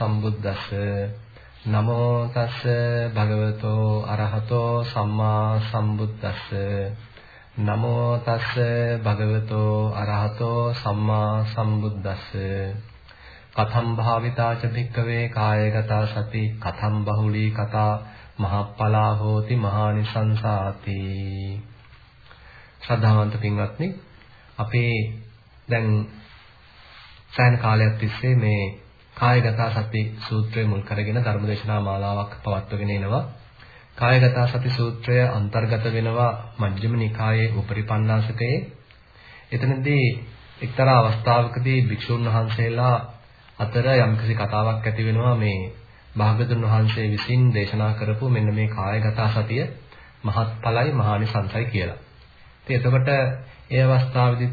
භගවතෝ අරහතෝ සම්මා සම්බුද්දස්ස නමෝ තස්ස භගවතෝ අරහතෝ සම්මා සම්බුද්දස්ස නමෝ තස්ස භගවතෝ අරහතෝ සම්මා සම්බුද්දස්ස කතම් භාවිතාච භික්කවේ කායගත සති කතම් බහුලී කතා මහප්පලා හෝති මහානිසංසාති ශ්‍රද්ධාවන්ත පින්වත්නි අපේ දැන් සෑහෙන කාලයක් තිස්සේ මේ කායගත සති සූත්‍රය මුල් කරගෙන ධර්මදේශනා මාලාවක් පවත්වගෙන එනවා. කායගත සති සූත්‍රය අන්තර්ගත වෙනවා මජ්ක්‍ධිම නිකායේ උපරිපන්නාසකයේ. එතනදී එක්තරා අවස්ථාවකදී භික්ෂුන් වහන්සේලා අතර යම්කිසි කතාවක් ඇති වෙනවා මේ භාගතුන් වහන්සේ විසින් දේශනා කරපු මෙන්න මේ කායගත සතිය මහත්ඵලයි මහානිසංසයි කියලා. ඉතින් එතකොට ඒ අවස්ථාවේදී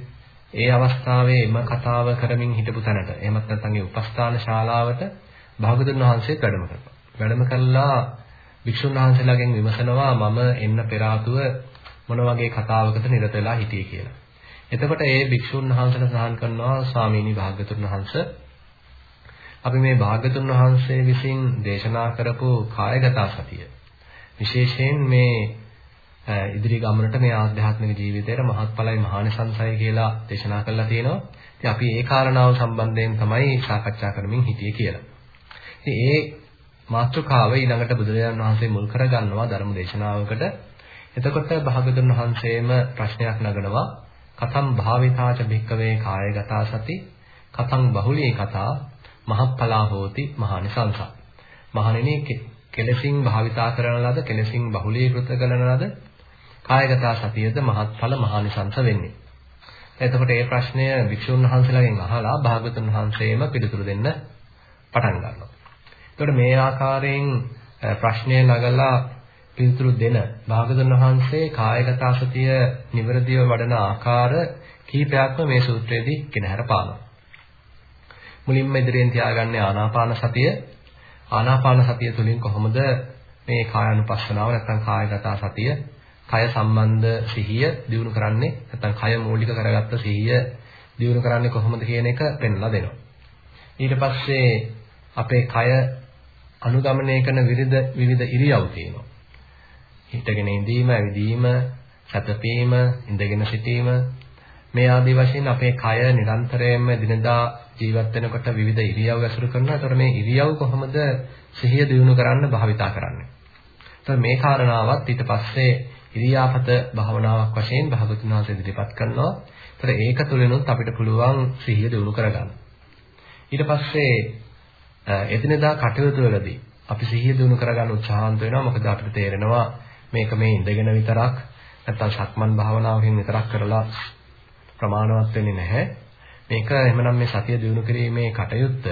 ඒ අවස්ථාවේ එම කතාව කරමින් හිටපු තැනට එහෙමත් නැත්නම් ඒ උපස්ථාන ශාලාවට භාගතුන් වහන්සේ වැඩම කරනවා. වැඩම කළා වික්ෂුන් වහන්සේලාගෙන් විමසනවා මම එන්න පෙර මොන වගේ කතාවකට නිරත වෙලා හිටියේ කියලා. එතකොට ඒ භික්ෂුන් වහන්සේලා සඳහන් කරනවා ස්වාමීනි භාගතුන් වහන්සේ අපි මේ භාගතුන් වහන්සේ විසින් දේශනා කරපු කායගත සතිය විශේෂයෙන් මේ ඉදිරි ගමනට මේ ආධ්‍යාත්මික ජීවිතයට මහත්ඵලයි මහානිසංසයි කියලා දේශනා කරලා තියෙනවා. ඉතින් අපි ඒ කාරණාව සම්බන්ධයෙන් තමයි සාකච්ඡා කරමින් හිටියේ කියලා. ඉතින් ඒ මාතෘකාව ඊළඟට බුදුරජාණන් වහන්සේ මුල් කරගන්නවා ධර්ම දේශනාවකට. එතකොට භාගතුන් වහන්සේම ප්‍රශ්නයක් නගනවා කතම් භාවිතාච භික්කවේ කායගත සති කතං බහුලී කතා මහප්පලා හෝති මහානිසංස. මහණෙනි කෙලසින් භාවිතා කරන ලද කෙලසින් බහුලීකృత කරන ලද කායගත සතියද මහත්ඵල මහානිසංස වෙන්නේ. එතකොට මේ ප්‍රශ්නය වික්ෂුන් වහන්සේලාගෙන් අහලා භාගතුන් වහන්සේම පිළිතුරු දෙන්න පටන් ගන්නවා. එතකොට මේ ආකාරයෙන් ප්‍රශ්නය නගලා පිළිතුරු දෙන භාගතුන් වහන්සේ කායගත සතිය නිවැරදිව වඩන ආකාර කීපයක්ම මේ සූත්‍රයේදී කෙනහැර පානවා. මුලින්ම ඉදිරියෙන් තියාගන්නේ ආනාපාන සතිය. ආනාපාන සතිය තුළින් කොහොමද මේ කායानुපස්සනාව නැත්නම් කායගත සතිය කය සම්බන්ධ සිහිය දියුණු කරන්නේ නැත්නම් කය මූලික කරගත්ත සිහිය දියුණු කරන්නේ කොහොමද කියන එක පෙන්ලා දෙනවා. ඊට පස්සේ අපේ කය අනුගමනය කරන විවිධ විවිධ ඉරියව් තියෙනවා. හිටගෙන ඉඳීම, ඇවිදීම, සැතපීම, ඉඳගෙන සිටීම මේ ආදී වශයෙන් අපේ කය නිරන්තරයෙන්ම දිනදා ජීවත් වෙනකොට විවිධ ඉරියව් ඇසුරු කරනවා. ඒතර මේ ඉරියව් කොහොමද සිහිය දියුණු කරන්න භාවිතා කරන්නේ? ඒතර මේ කාරණාවත් ඊට පස්සේ ඉරියාපත භාවනාවක් වශයෙන් භාගතුන් වහන්සේ ඉදිරිපත් කරනවා. ඒතර ඒක තුළිනුත් අපිට පුළුවන් සිහිය දියුණු කරගන්න. ඊට පස්සේ එදිනෙදා කටයුතු වලදී අපි සිහිය දියුණු කරගන්න උත්සාහන්ත වෙනවා. මොකද අපිට තේරෙනවා මේක මේ ඉඳගෙන විතරක් නැත්තම් සක්මන් භාවනාවකින් විතරක් කරලා ප්‍රමාණවත් වෙන්නේ නැහැ. මේක එහෙමනම් මේ සතිය දිනු කිරීමේ කටයුත්ත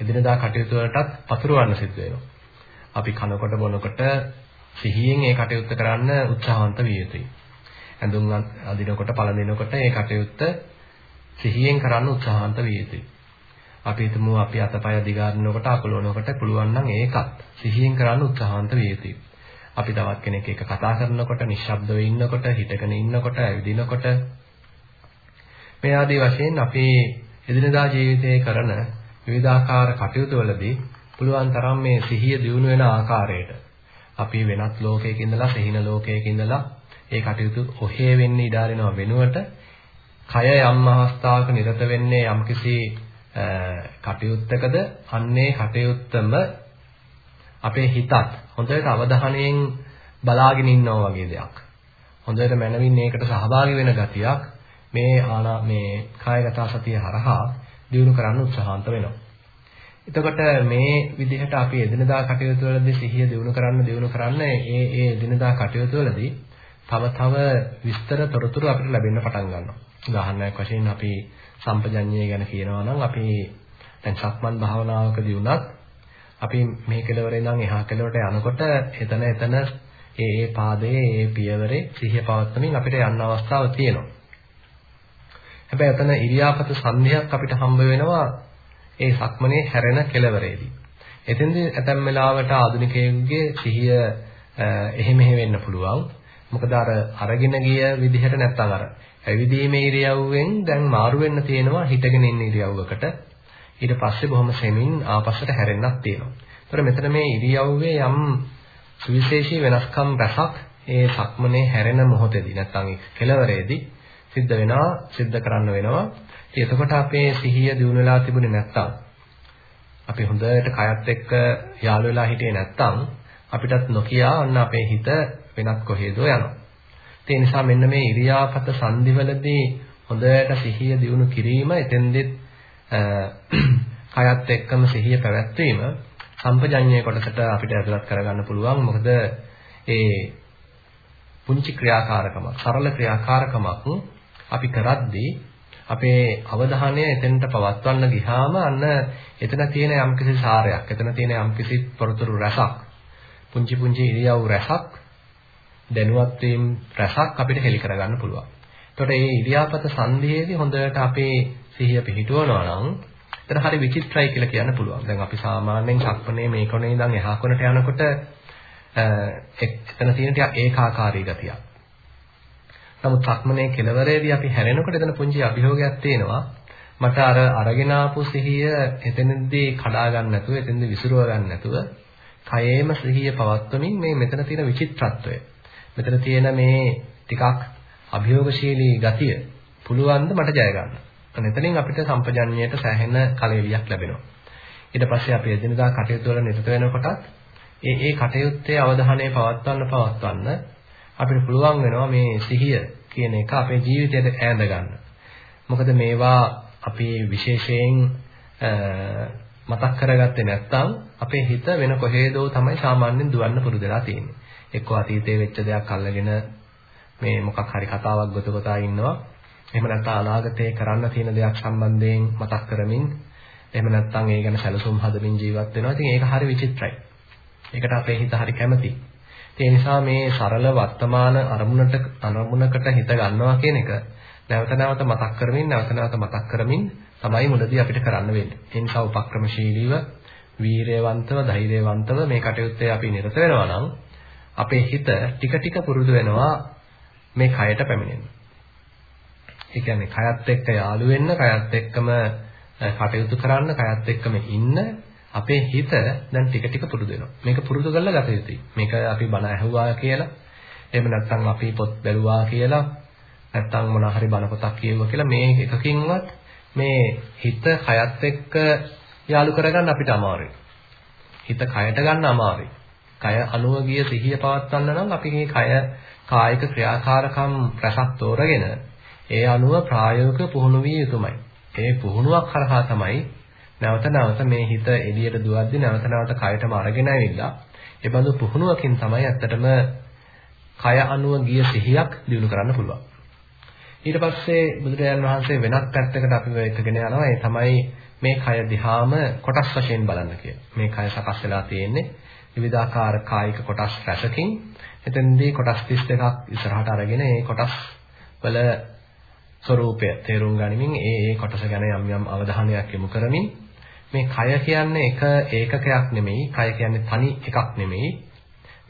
එදිනදා කටයුතු වලටත් පතුරවන්න සිද්ධ වෙනවා. අපි කනකොට බොනකොට සිහියෙන් ඒ කටයුත්ත කරන්න උත්සාහවන්ත විය යුතුයි. ඇඳුම් අදිනකොට පළඳිනකොට ඒ කටයුත්ත සිහියෙන් කරන්න උත්සාහවන්ත විය යුතුයි. අපි හිතමු අපි අතපය දිගාරිනකොට අකුලවනකොට පුළුවන් නම් ඒකත් සිහියෙන් කරන්න උත්සාහවන්ත විය යුතුයි. අපි තවත් කෙනෙක් එක්ක කතා කරනකොට, නිශ්ශබ්දව ඉන්නකොට, හිටගෙන ඉන්නකොට, ඇවිදිනකොට මේ ආදී වශයෙන් අපේ එදිනදා ජීවිතයේ කරන විවිධාකාර කටයුතු වලදී පුළුවන් තරම් මේ සිහිය දියුණු වෙන ආකාරයට අපි වෙනත් ලෝකයක ඉඳලා සිහින ලෝකයක ඉඳලා ඒ කටයුතු ඔහේ වෙන්නේ ඉඩාරිනව වෙනුවට කය යම් අවස්ථාවක නිරත වෙන්නේ යම්කිසි කටයුත්තකද අන්නේ කටයුත්තම අපේ හිතත් හොඳට අවධානයෙන් බලාගෙන ඉන්නවා වගේ දෙයක්. හොඳට මනමින් මේකට සහභාගී වෙන ගතියක් මේ ආනා මේ කායගත සතිය හරහා දියුණු කරන්න උත්සාහන්ත වෙනවා. එතකොට මේ විදිහට අපි එදිනදා කටයුතු වලදී සිහිය දියුණු කරන්න දියුණු කරන්න ඒ ඒ එදිනදා කටයුතු වලදී තව තව විස්තර තොරතුරු අපිට ලැබෙන්න පටන් ගන්නවා. උදාහරණයක් වශයෙන් අපි සම්පජඤ්ඤය ගැන කියනවා නම් අපි දැන් සක්මන් භාවනාවකදී වුණත් අපි මේ කෙළවරේ ඉඳන් එහා කෙළවරට යනකොට එතන එතන ඒ ඒ පාදයේ ඒ පියවරේ සිහිය පවත්වමින් අපිට යන්න අවස්ථාව තියෙනවා. හැබැයි එතන ඉරියාපත සංධියක් අපිට හම්බ වෙනවා ඒ සක්මනේ හැරෙන කෙලවරේදී. එතෙන්දී ඇතැම් වෙලාවට ආධුනිකයෙකුගේ සිහිය එහෙ මෙහෙ වෙන්න පුළුවන්. මොකද අර අරගෙන ගිය විදිහට නැත්තම් අර ඇවිදීමේ ඉරියව්වෙන් දැන් මාරු වෙන්න තියෙනවා හිටගෙන ඉන්න ඉරියව්වකට. ඊට පස්සේ බොහොම සෙමින් ආපස්සට හැරෙන්නක් තියෙනවා. ඒතර මෙතන මේ ඉරියව්වේ යම් සුවිශේෂී වෙනස්කම් රසක් ඒ සක්මනේ හැරෙන මොහොතේදී නැත්නම් කෙලවරේදී සිද්ධ වෙනවා සිද්ධ කරන්න වෙනවා. ඉතින් එතකොට අපේ සිහිය දිනු වෙලා තිබුණේ නැත්නම් අපි හොඳට කයත් එක්ක යාළු වෙලා හිටියේ නැත්නම් අපිටත් නොකිය අන්න අපේ හිත වෙනත් කොහෙදෝ යනවා. ඒ නිසා මෙන්න මේ ඉරියාපත සංදිවලදී හොඳට සිහිය දිනු කිරීම එතෙන්දෙත් කයත් එක්කම සිහිය පැවැත්වීම සම්පජඤ්ඤයේ කොටසට අපිට ඇතුළත් කරගන්න පුළුවන්. මොකද ඒ පුංචි ක්‍රියාකාරකමක්, සරල ක්‍රියාකාරකමක් අපි කරද්දී අපේ අවධානය එතෙන්ට පවත්වන්න ගියාම අන්න එතන තියෙන යම්කිසි සාරයක්, එතන තියෙන යම්කිසි තොරතුරු රසක්, පුංචි පුංචි ඉරියව් රසක්, දැනුවත් වීම රසක් අපිට හෙලි කරගන්න පුළුවන්. එතකොට මේ ඉරියාපත සංධියේදී හොඳට අපේ සිහිය පිහිටුවනවා නම් එතන හරි විචිත්‍රයි කියලා කියන්න පුළුවන්. දැන් අපි සාමාන්‍යයෙන් සක්මනේ මේ කොනේ ඉඳන් එහා කොනට යනකොට එතන තියෙන ටික ඒකාකාරී ගතියක්. නමුත් සක්මනේ කෙලවරේදී අපි හැරෙනකොට එතන පුංචි අභියෝගයක් තියෙනවා. මට අර අරගෙන ආපු සිහිය එතනදී කඩා ගන්න නැතුව එතනදී විසිරුව ගන්න නැතුව කයේම සිහිය පවත්වමින් මේ මෙතන තියෙන විචිත්‍රත්වය මෙතන තියෙන මේ ටිකක් අභියෝගශීලී ගතිය පුළුවන් ද මට ජය ගන්න. එතනින් අපිට සම්පජන්ණයට සෑහෙන කලෙලියක් ලැබෙනවා. ඊට පස්සේ අපි එදිනදා කටයුතු වල නිරත වෙනකොටත් ඒ ඒ කටයුත්තේ අවධානය පවත්වන්න පවත්වන්න අපිට පුළුවන් වෙනවා මේ සිහිය කියන එක අපේ ජීවිතයට ඈඳ ගන්න. මොකද මේවා අපි විශේෂයෙන් මතක් කරගත්තේ නැත්නම් අපේ හිත වෙන කොහේදෝ තමයි සාමාන්‍යයෙන් දුවන්න පුරුදු වෙලා තියෙන්නේ. එක්කෝ අතීතයේ වෙච්ච දෙයක් අල්ලගෙන මේ මොකක් හරි කතාවක් ගොත ගොතා ඉන්නවා. එහෙම නැත්නම් අනාගතේ කරන්න තියෙන දෙයක් සම්බන්ධයෙන් මතක් කරමින් එහෙම නැත්නම් ඒ ගැන සැලසුම් හදමින් ජීවත් වෙනවා. ඉතින් ඒක හරි විචිත්‍රයි. ඒකට අපේ හිත හරි කැමතියි. ඒ නිසා මේ සරල වර්තමාන අරමුණට අරමුණකට හිත ගන්නවා කියන එක නැවත නැවත මතක් කරමින් නැවත නැවත මතක් කරමින් තමයි මුලදී අපිට කරන්න වෙන්නේ. ඒ නිසා උපක්‍රමශීලීව, වීරයවන්තව, ධෛර්යවන්තව මේ කටයුත්තේ අපි නිරත වෙනවා නම් අපේ හිත ටික ටික පුරුදු වෙනවා මේ කයට පැමිණෙන්න. ඒ කියන්නේ කයත් එක්ක යාළු වෙන්න, කයත් එක්කම කටයුතු කරන්න, කයත් එක්කම ඉන්න අපේ හිත දැන් ටික ටික පුරුදු වෙනවා. මේක පුරුදු කරලා ගත යුතුයි. මේක අපි බණ ඇහුවා කියලා, එහෙම නැත්නම් අපි පොත් බැලුවා කියලා, නැත්නම් මොනවා හරි බණ පොතක් කියුවා කියලා මේ එකකින්වත් මේ හිත කයත් එක්ක යාළු කරගන්න අපිට අමාරුයි. හිත කයට ගන්න අමාරුයි. කය අනුව ගිය සිහිය පවත්වන්න නම් අපි මේ කය කායික ක්‍රියාකාරකම් රසක් තෝරගෙන ඒ අනුව ප්‍රායෝගික පුහුණු විය යුතුමයි. ඒ පුහුණුවක් කරහා තමයි නැවත නැවත මේ හිත එළියට දුවද්දි නැවත නැවත කයටම අරගෙන ඇවිල්ලා ඒ බඳු පුහුණුවකින් තමයි ඇත්තටම කය අනුව ගිය සිහියක් දිනු කරන්න පුළුවන්. ඊට පස්සේ බුදුරජාණන් වහන්සේ වෙනත් පැත්තකට අපිව එකගෙන යනවා ඒ තමයි මේ කය දිහාම කොටස් වශයෙන් බලන්න කියලා. මේ කය සකස් වෙලා තියෙන්නේ විවිධාකාර කායික කොටස් රැසකින්. එතෙන්දී කොටස් 32ක් ඉස්සරහට අරගෙන ඒ කොටස් වල ස්වરૂපය තේරුම් ගනිමින් ඒ ඒ කොටස ගැන යම් යම් අවධානයක් යොමු කරමින් මේ කය කියන්නේ එක ඒකකයක් නෙමෙයි කය කියන්නේ තනි එකක් නෙමෙයි.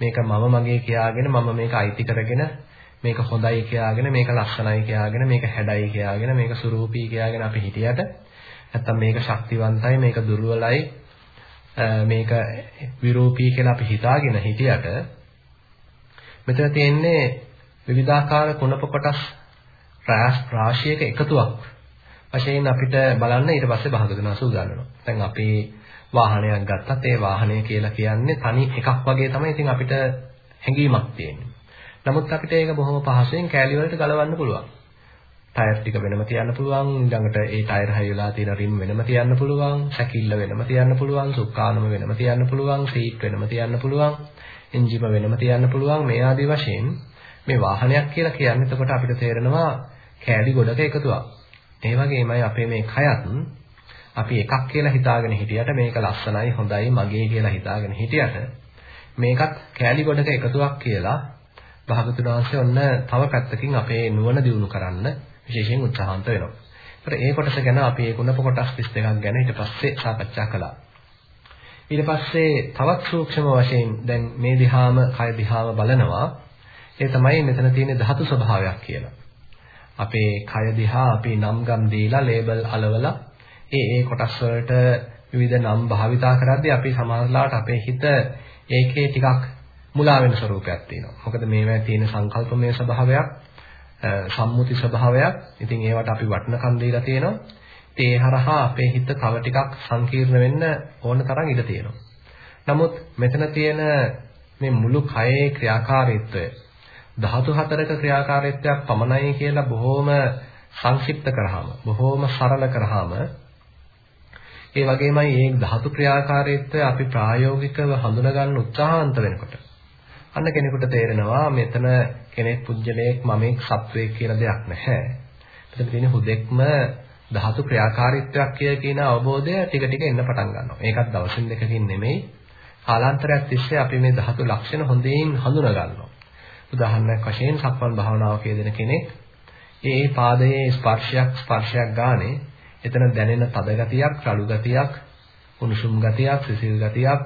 මේක මම මගේ කියාගෙන මම මේක අයිති කරගෙන මේක හොඳයි කියාගෙන මේක ලස්සනයි කියාගෙන මේක හැඩයි කියාගෙන මේක සුරූපී කියාගෙන අපි හිටියට නැත්තම් මේක ශක්තිවන්තයි මේක දුර්වලයි මේක විරූපී කියලා අපි හිතාගෙන හිටියට මෙතන තියෙන්නේ විවිධාකාර කුණප කොටස් රාශියක එකතුවක්. වශයෙන් අපිට බලන්න ඊට පස්සේ භාගතුනා සූදානනවා. දැන් අපි වාහනයක් ගත්තත් ඒ වාහනය කියලා කියන්නේ තනි එකක් වගේ තමයි ඉතින් අපිට හැඟීමක් තියෙන්නේ. නමුත් අපිට ඒක බොහොම පහසුවෙන් කෑලි වලට ගලවන්න පුළුවන්. ටයර් ටික වෙනම තියන්න පුළුවන්, ඊළඟට ඒ ටයර් හයි වෙලා තියෙන රිම් වෙනම තියන්න පුළුවන්, සැකිල්ල වෙනම තියන්න පුළුවන්, සුක්කානම වෙනම තියන්න පුළුවන්, සීට් වෙනම තියන්න පුළුවන්, එන්ජිම වෙනම තියන්න පුළුවන්. මේ ආදී වශයෙන් මේ වාහනයක් කියලා කියන්නේ එතකොට අපිට තේරෙනවා කෑලි ගොඩක එකතුවක්. ඒ වගේමයි අපේ මේ කයත් අපි එකක් කියලා හිතාගෙන හිටියට මේක ලස්සනයි හොඳයි මගේ කියලා හිතාගෙන හිටියට මේකත් කෑලි ගොඩක එකතුවක් කියලා භාගතුන් වහන්සේ ඔන්න තව පැත්තකින් අපේ නුවණ දියුණු කරන්න විශේෂයෙන් උත්සාහන්ත වෙනවා. ඒතර ඒ කොටස ගැන අපි ඒ කුණප කොටස් 32ක් ගැන ඊට පස්සේ සාකච්ඡා කළා. ඊට පස්සේ තවත් සූක්ෂම වශයෙන් දැන් මේ දිහාම කය දිහාම බලනවා. ඒ තමයි මෙතන තියෙන ධාතු ස්වභාවයක් කියලා. අපේ කය දිහා අපි නම් ගම් දීලා ලේබල් අලවලා ඒ ඒ කොටස් වලට විවිධ නම් භාවිතා කරද්දී අපි සමාජලාට අපේ හිත ඒකේ ටිකක් මුලා වෙන ස්වරූපයක් තියෙනවා. මොකද මේවා තියෙන සංකල්පමය ස්වභාවයක්, සම්මුති ස්වභාවයක්. ඉතින් ඒවට අපි වටිනකම් දීලා තියෙනවා. ඒ හරහා අපේ හිත තව ටිකක් සංකීර්ණ වෙන්න ඕන තරම් ඉඩ තියෙනවා. නමුත් මෙතන තියෙන මේ මුළු කයේ ක්‍රියාකාරීත්වය ධාතු හතරක ක්‍රියාකාරීත්වයක් පමණයි කියලා බොහොම සංක්ෂිප්ත කරාම බොහොම සරල කරාම ඒ වගේමයි මේ ධාතු ක්‍රියාකාරීත්වය අපි ප්‍රායෝගිකව හඳුනා ගන්න උත්සාහන්ත වෙනකොට අන්න කෙනෙකුට තේරෙනවා මෙතන කෙනෙක් පුජ්‍යලයක් මමෙක් සත්වයක් කියලා දෙයක් නැහැ. මෙතන තියෙන හුදෙක්ම ධාතු ක්‍රියාකාරීත්වයක් කියන අවබෝධය ටික ටික එන්න පටන් ගන්නවා. ඒකත් දවසින් දෙකකින් නෙමෙයි කාලාන්තරයක් තිස්සේ අපි මේ ධාතු ලක්ෂණ හොඳින් හඳුනා ගන්නවා. උදාහරණයක් වශයෙන් සක්මන් භාවනාව කියන කෙනෙක් ඒ පාදයේ ස්පර්ශයක් ස්පර්ශයක් ගානේ එතන දැනෙන තද ගතියක්, රළු ගතියක්, උණුසුම් ගතියක්, සිසිල් ගතියක්,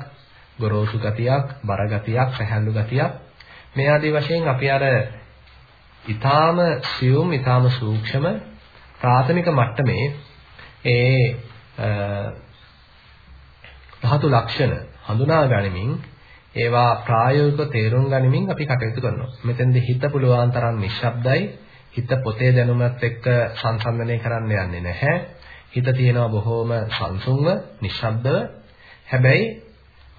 ගොරෝසු ගතියක්, බර ගතියක්, සැහැල්ලු ගතියක්. මේ ආදී වශයෙන් අපි අර ඊටාම සියුම්, ඊටාම සූක්ෂම ප්‍රාථමික මට්ටමේ ඒ ධාතු ලක්ෂණ හඳුනා ගනිමින් ඒවා ප්‍රායෝගිකව තේරුම් ගනිමින් අපි කටයුතු කරනවා. මෙතෙන්දී හිත පුළුවන් තරම් නිශ්ශබ්දයි. හිත පොතේ දැනුමත් එක්ක සංසන්දනය කරන්න යන්නේ නැහැ. හිත තියෙනවා බොහෝම සංසුන්ව, නිශ්ශබ්දව. හැබැයි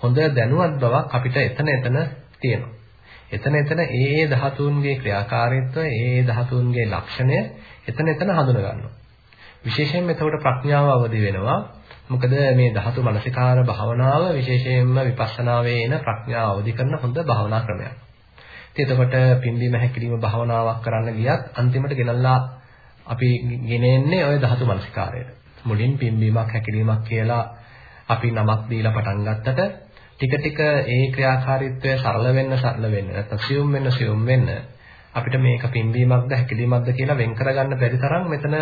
හොඳ දැනුවත් බවක් අපිට එතන එතන තියෙනවා. එතන එතන ඒ ඒ ධාතුන්ගේ ක්‍රියාකාරීත්වය, ඒ ඒ ධාතුන්ගේ ලක්ෂණය එතන එතන හඳුන ගන්නවා. විශේෂයෙන්ම එතකොට ප්‍රඥාව අවදි වෙනවා. මොකද මේ ධාතු මනසිකාර භාවනාව විශේෂයෙන්ම විපස්සනාවේ එන ප්‍රඥාව අවදි කරන හොඳ භාවනා ක්‍රමයක්. ඉතින් එතකොට පිම්බීම හැකිලිම භාවනාවක් කරන්න ගියත් අන්තිමට ගෙනල්ලා අපි ගෙනෙන්නේ ওই ධාතු මනසිකාරයට. මුලින් පිම්බීමක් හැකිලිමක් කියලා අපි නමක් දීලා පටන් ගත්තට ටික ටික ඒ ක්‍රියාකාරීත්වය සරල වෙන්න සරල වෙන්න නැත්නම් සියුම් වෙන්න සියුම් වෙන්න අපිට මේක පිම්බීමක්ද හැකිලිමක්ද කියලා වෙන් කරගන්න බැරි තරම් මෙතන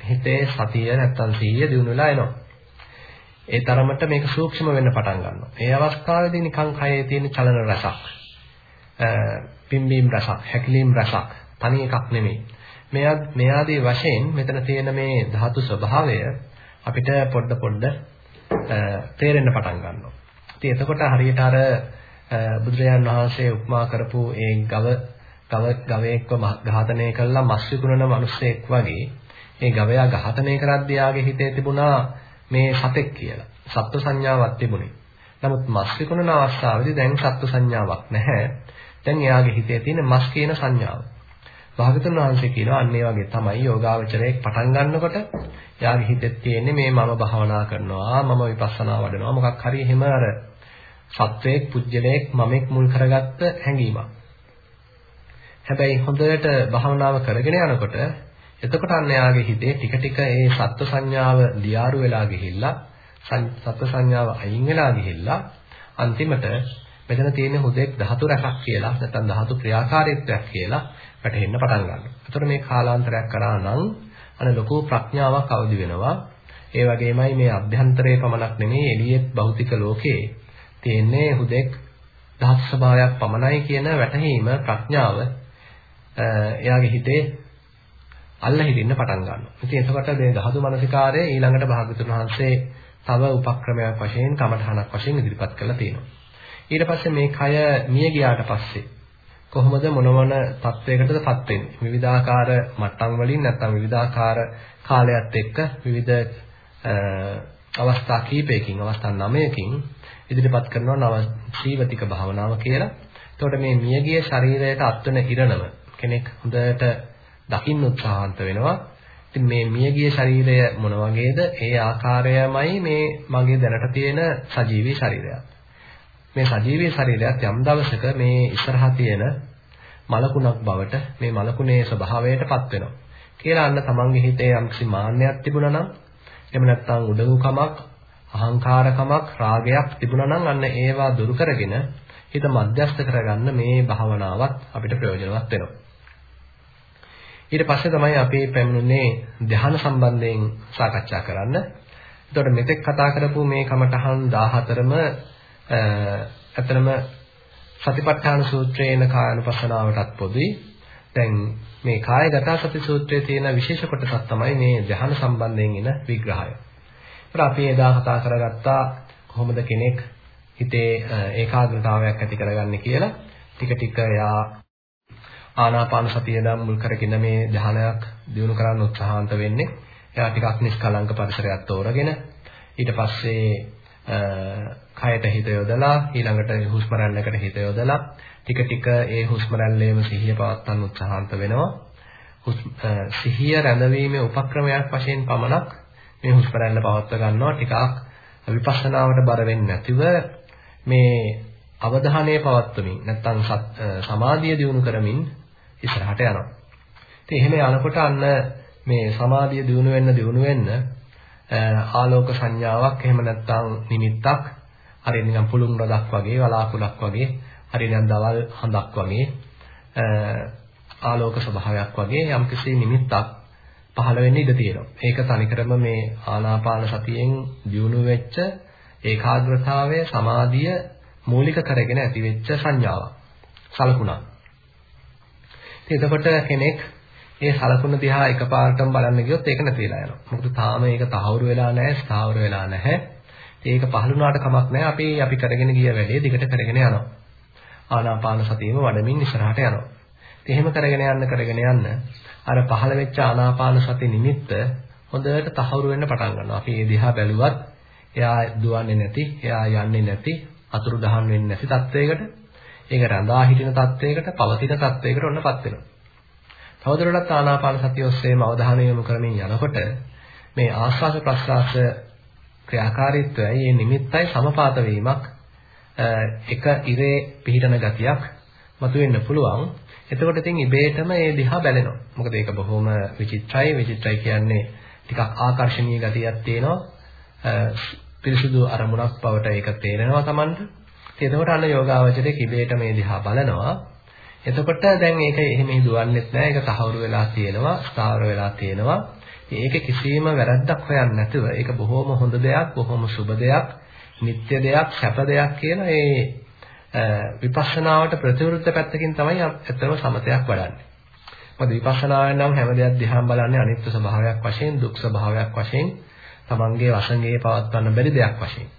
හිතේ සතිය නැත්තම් සීය දිනු වෙලා එනවා. ඒ තරමට මේක සූක්ෂම වෙන්න පටන් ගන්නවා. ඒ අවස්ථාවේදී නිකන් කයේ තියෙන චලන රසක්, පිම්බීම් රසක්, හැකිලීම් රසක්, තනි එකක් නෙමෙයි. මේ මේ ආදී වශයෙන් මෙතන තියෙන මේ ධාතු ස්වභාවය අපිට පොඩ පොඩ තේරෙන්න පටන් ගන්නවා. ඉතින් එතකොට හරියට අර බුදුරජාන් වහන්සේ උපමා කරපු ඒ ගව ගව ගවයෙක්ව ඝාතනය කළා මස් විකුණන මිනිස්සෙක් වගේ මේ ගවයා ඝාතනය කරද්දී යාගේ හිතේ තිබුණා මේ සතෙක් කියලා. සත්ව සංඥාවක් තිබුණේ. නමුත් මස් විකුණන අවස්ථාවේදී දැන් සත්ව සංඥාවක් නැහැ. දැන් එයාගේ හිතේ තියෙන මස් කියන සංඥාව. භාගතුන් වහන්සේ කියනවා අන්න ඒ වගේ තමයි යෝගාවචරයේ පටන් ගන්නකොට යාගේ හිතේ තියෙන්නේ මේ මම භාවනා කරනවා මම විපස්සනා වඩනවා මොකක් හරි එහෙම අර සත්වයක් පුජ්‍යලයක් මමෙක් මුල් කරගත්ත හැඟීමක්. හැබැයි හොඳට භාවනාව කරගෙන යනකොට එතකොට අන්න යාගේ හිතේ ටික ටික ඒ සත්ව සංඥාව ලියාරු වෙලා ගිහිල්ලා සත්ව සංඥාව අයින් වෙලා ගිහිල්ලා අන්තිමට මෙතන තියෙන හුදෙක් ධාතු රැකක් කියලා නැත්නම් ධාතු ක්‍රියාකාරීත්වයක් කියලා වැටහෙන්න පටන් ගන්නවා. එතකොට මේ කාලාන්තරයක් කරා නම් අන ලොකු ප්‍රඥාවක් අවදි වෙනවා. ඒ වගේමයි මේ අභ්‍යන්තරයේ පමණක් නෙමෙයි එළියේ භෞතික ලෝකයේ තියෙන්නේ හුදෙක් ධාතු ස්වභාවයක් පමණයි කියන වැටහීම ප්‍රඥාව එයාගේ හිතේ අල්ල හිටින්න පටන් ගන්නවා. ඉතින් එතකොට මේ ධාතු මනසිකාරය ඊළඟට භාගතුන් වහන්සේ තව උපක්‍රමයක් වශයෙන් කමඨහනක් වශයෙන් ඉදිරිපත් කරලා තියෙනවා. ඊට පස්සේ මේ කය මිය ගියාට පස්සේ කොහොමද මොන මොන තත්වයකටදපත් වෙන්නේ? විවිධාකාර මට්ටම් වලින් නැත්නම් විවිධාකාර කාලයත් එක්ක විවිධ අවස්ථා කීපයකින් අවස්ථා 9කින් ඉදිරිපත් කරනවා නව සීවතික භාවනාව කියලා. එතකොට මේ මියගිය ශරීරයට අත්වන ඉරණම කෙනෙක් හොඳට දකින්න උත්සාහන්ත වෙනවා. ඉතින් මේ මියගිය ශරීරය මොන වගේද? ඒ ආකාරයමයි මේ මගේ දැනට තියෙන සජීවී ශරීරයත්. මේ සජීවී ශරීරයත් යම් දවසක මේ ඉස්සරහා තියෙන මලකුණක් බවට මේ මලකුණේ ස්වභාවයටපත් වෙනවා. කියලා අන්න තමන්ගේ හිතේ යම්කිසි මාන්නයක් තිබුණා නම් එහෙම නැත්නම් උඩඟුකමක් අහංකාරකමක් රාගයක් තිබුණා නම් අන්න ඒවා දුරු කරගෙන හිත මධ්‍යස්ත කරගන්න මේ භාවනාවත් අපිට ප්‍රයෝජනවත් වෙනවා. ඊට පස්සේ තමයි අපි පැමිණුනේ ධ්‍යාන සම්බන්ධයෙන් සාකච්ඡා කරන්න. එතකොට මෙතෙක් කතා කරපු මේ කමඨහන් 14ම ඇත්තනම සතිපට්ඨාන සූත්‍රයේ එන කායනුපස්සනාවටත් පොදුයි. දැන් මේ කායගත සති සූත්‍රයේ තියෙන විශේෂ කොටසක් තමයි මේ ධ්‍යාන සම්බන්ධයෙන් එන විග්‍රහය. ඒත් අපි එදා කතා කරගත්තා කොහොමද කෙනෙක් හිතේ ඒකාග්‍රතාවයක් ඇති කරගන්නේ කියලා. ටික ටික එයා ආනාපාන සතිය නම් මුල් කරගෙන මේ ධ්‍යානයක් දියුණු කරන්න උත්සාහන්ත වෙන්නේ. එයා ටිකක් නිෂ්කලංක පරිසරයක් තෝරගෙන ඊට පස්සේ කයට හිත යොදලා ඊළඟට හුස්ම රැල්ලකට හිත යොදලා ටික ටික ඒ හුස්ම රැල්ලේම සිහිය පවත්වන්න උත්සාහන්ත වෙනවා. සිහිය රැඳවීමේ උපක්‍රමයක් වශයෙන් පමණක් මේ හුස්ම රැල්ල පවත්ව ගන්නවා ටිකක් විපස්සනාවට බර වෙන්නේ නැතිව මේ අවධානය පවත්වමින් නැත්තම් සමාධිය දියුණු කරමින් ඉස්සරහට යනවා. ඉතින් එහෙම යනකොට අන්න මේ සමාධිය දියුණු වෙන්න දියුණු වෙන්න ආලෝක සංඥාවක් එහෙම නැත්නම් නිමිත්තක් හරිය නිකන් පුළුන් රොඩක් වගේ වලාකුළක් වගේ හරිය නිකන් දවල් හඳක් වගේ ආලෝක ස්වභාවයක් වගේ යම්කිසි නිමිත්තක් පහළ වෙන්න ඉඩ තියෙනවා. ඒක තනිකරම මේ ආනාපාන සතියෙන් දියුණු වෙච්ච ඒකාග්‍රතාවය සමාධිය මූලික කරගෙන ඇති වෙච්ච සංඥාවක්. සලකුණක්. ඉතින් එතකොට කෙනෙක් ඒ සලකුණ දිහා එකපාරටම බලන්න ගියොත් ඒක නැති වෙලා යනවා. මොකද තාම ඒක තහවුරු වෙලා නැහැ, ස්ථාවර වෙලා නැහැ. ඒක පහළුණාට කමක් නැහැ. අපි අපි කරගෙන ගිය වැඩේ දිගට කරගෙන යනවා. ආනාපාන සතියෙම වඩමින් ඉස්සරහට යනවා. ඉතින් එහෙම කරගෙන යන්න කරගෙන යන්න අර පහළ වෙච්ච ආනාපාන සති නිමිත්ත හොඳට තහවුරු වෙන්න පටන් ගන්නවා. අපි ඒ දිහා බැලුවත් එයා දුවන්නේ නැති, එයා යන්නේ නැති, අතුරු දහන් වෙන්නේ නැති තත්වයකට, ඒක රඳා හිටින තත්වයකට, පවතින තත්වයකට ඔන්නපත් වෙනවා. තවදුරටත් ආනාපාන සතිය ඔස්සේම අවධානය යොමු කරමින් යනකොට මේ ආස්වාද ප්‍රස්වාස ක්‍රියාකාරීත්වයයි මේ නිමිත්තයි සමපාත වීමක් එක ඉරේ පිහිටන ගතියක් මතුවෙන්න පුළුවන්. එතකොට ඉතින් ඉබේටම මේ දිහා බැලෙනවා. මොකද ඒක බොහොම විචිත්‍රයි. විචිත්‍රයි කියන්නේ ටිකක් ආකර්ශනීය ගතියක් තියෙනවා. පිරිසුදු අරමුණක් බවට ඒක තේරෙනවා Tamanට. එතකොට අන්න යෝගාවචරයේ ඉබේට මේ දිහා බලනවා. එතකොට දැන් ඒක එහෙම දුවන්නෙත් නෑ. ඒක තහවුරු වෙලා තියෙනවා, ස්ථාවර වෙලා තියෙනවා. ඒක කිසිම වැරද්දක් හොයන්නේ නැතුව ඒක බොහොම හොඳ දෙයක්, බොහොම සුබ දෙයක්, නිත්‍ය දෙයක්, සැප දෙයක් කියලා ඒ විපස්සනාවට ප්‍රතිවිරුද්ධ පැත්තකින් තමයි ඇත්තම සමතයක් වඩන්නේ. මොකද විපස්සනාවෙන් නම් හැම දෙයක් දිහා බලන්නේ අනිත්‍ය ස්වභාවයක් වශයෙන්, දුක් ස්වභාවයක් වශයෙන්, තමන්ගේ වසංගයේ පවත්වන්න බැරි දෙයක් වශයෙන්.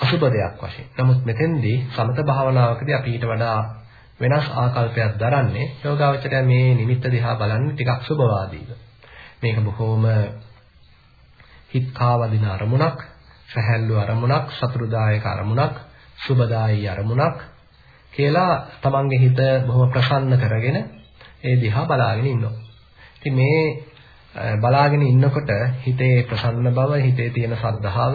අසුබ දෙයක් වශයෙන්. නමුත් මෙතෙන්දී සමත භාවනාවකදී අපි ඊට වඩා වෙනස් ආකල්පයක් දරන්නේ යෝගාවචරය මේ නිමිත්ත දිහා බලන්නේ ටිකක් සුබවාදීව. මේක බොහොම හිත් කාවදින අරමුණක්, සැහැල්ලු අරමුණක්, සතුරුදායක අරමුණක්, සුබදායී අරමුණක් කියලා තමන්ගේ හිත බොහොම ප්‍රසන්න කරගෙන ඒ දිහා බලාගෙන ඉන්නවා. ඉතින් මේ බලාගෙන ඉන්නකොට හිතේ ප්‍රසන්න බව, හිතේ තියෙන සද්ධාව,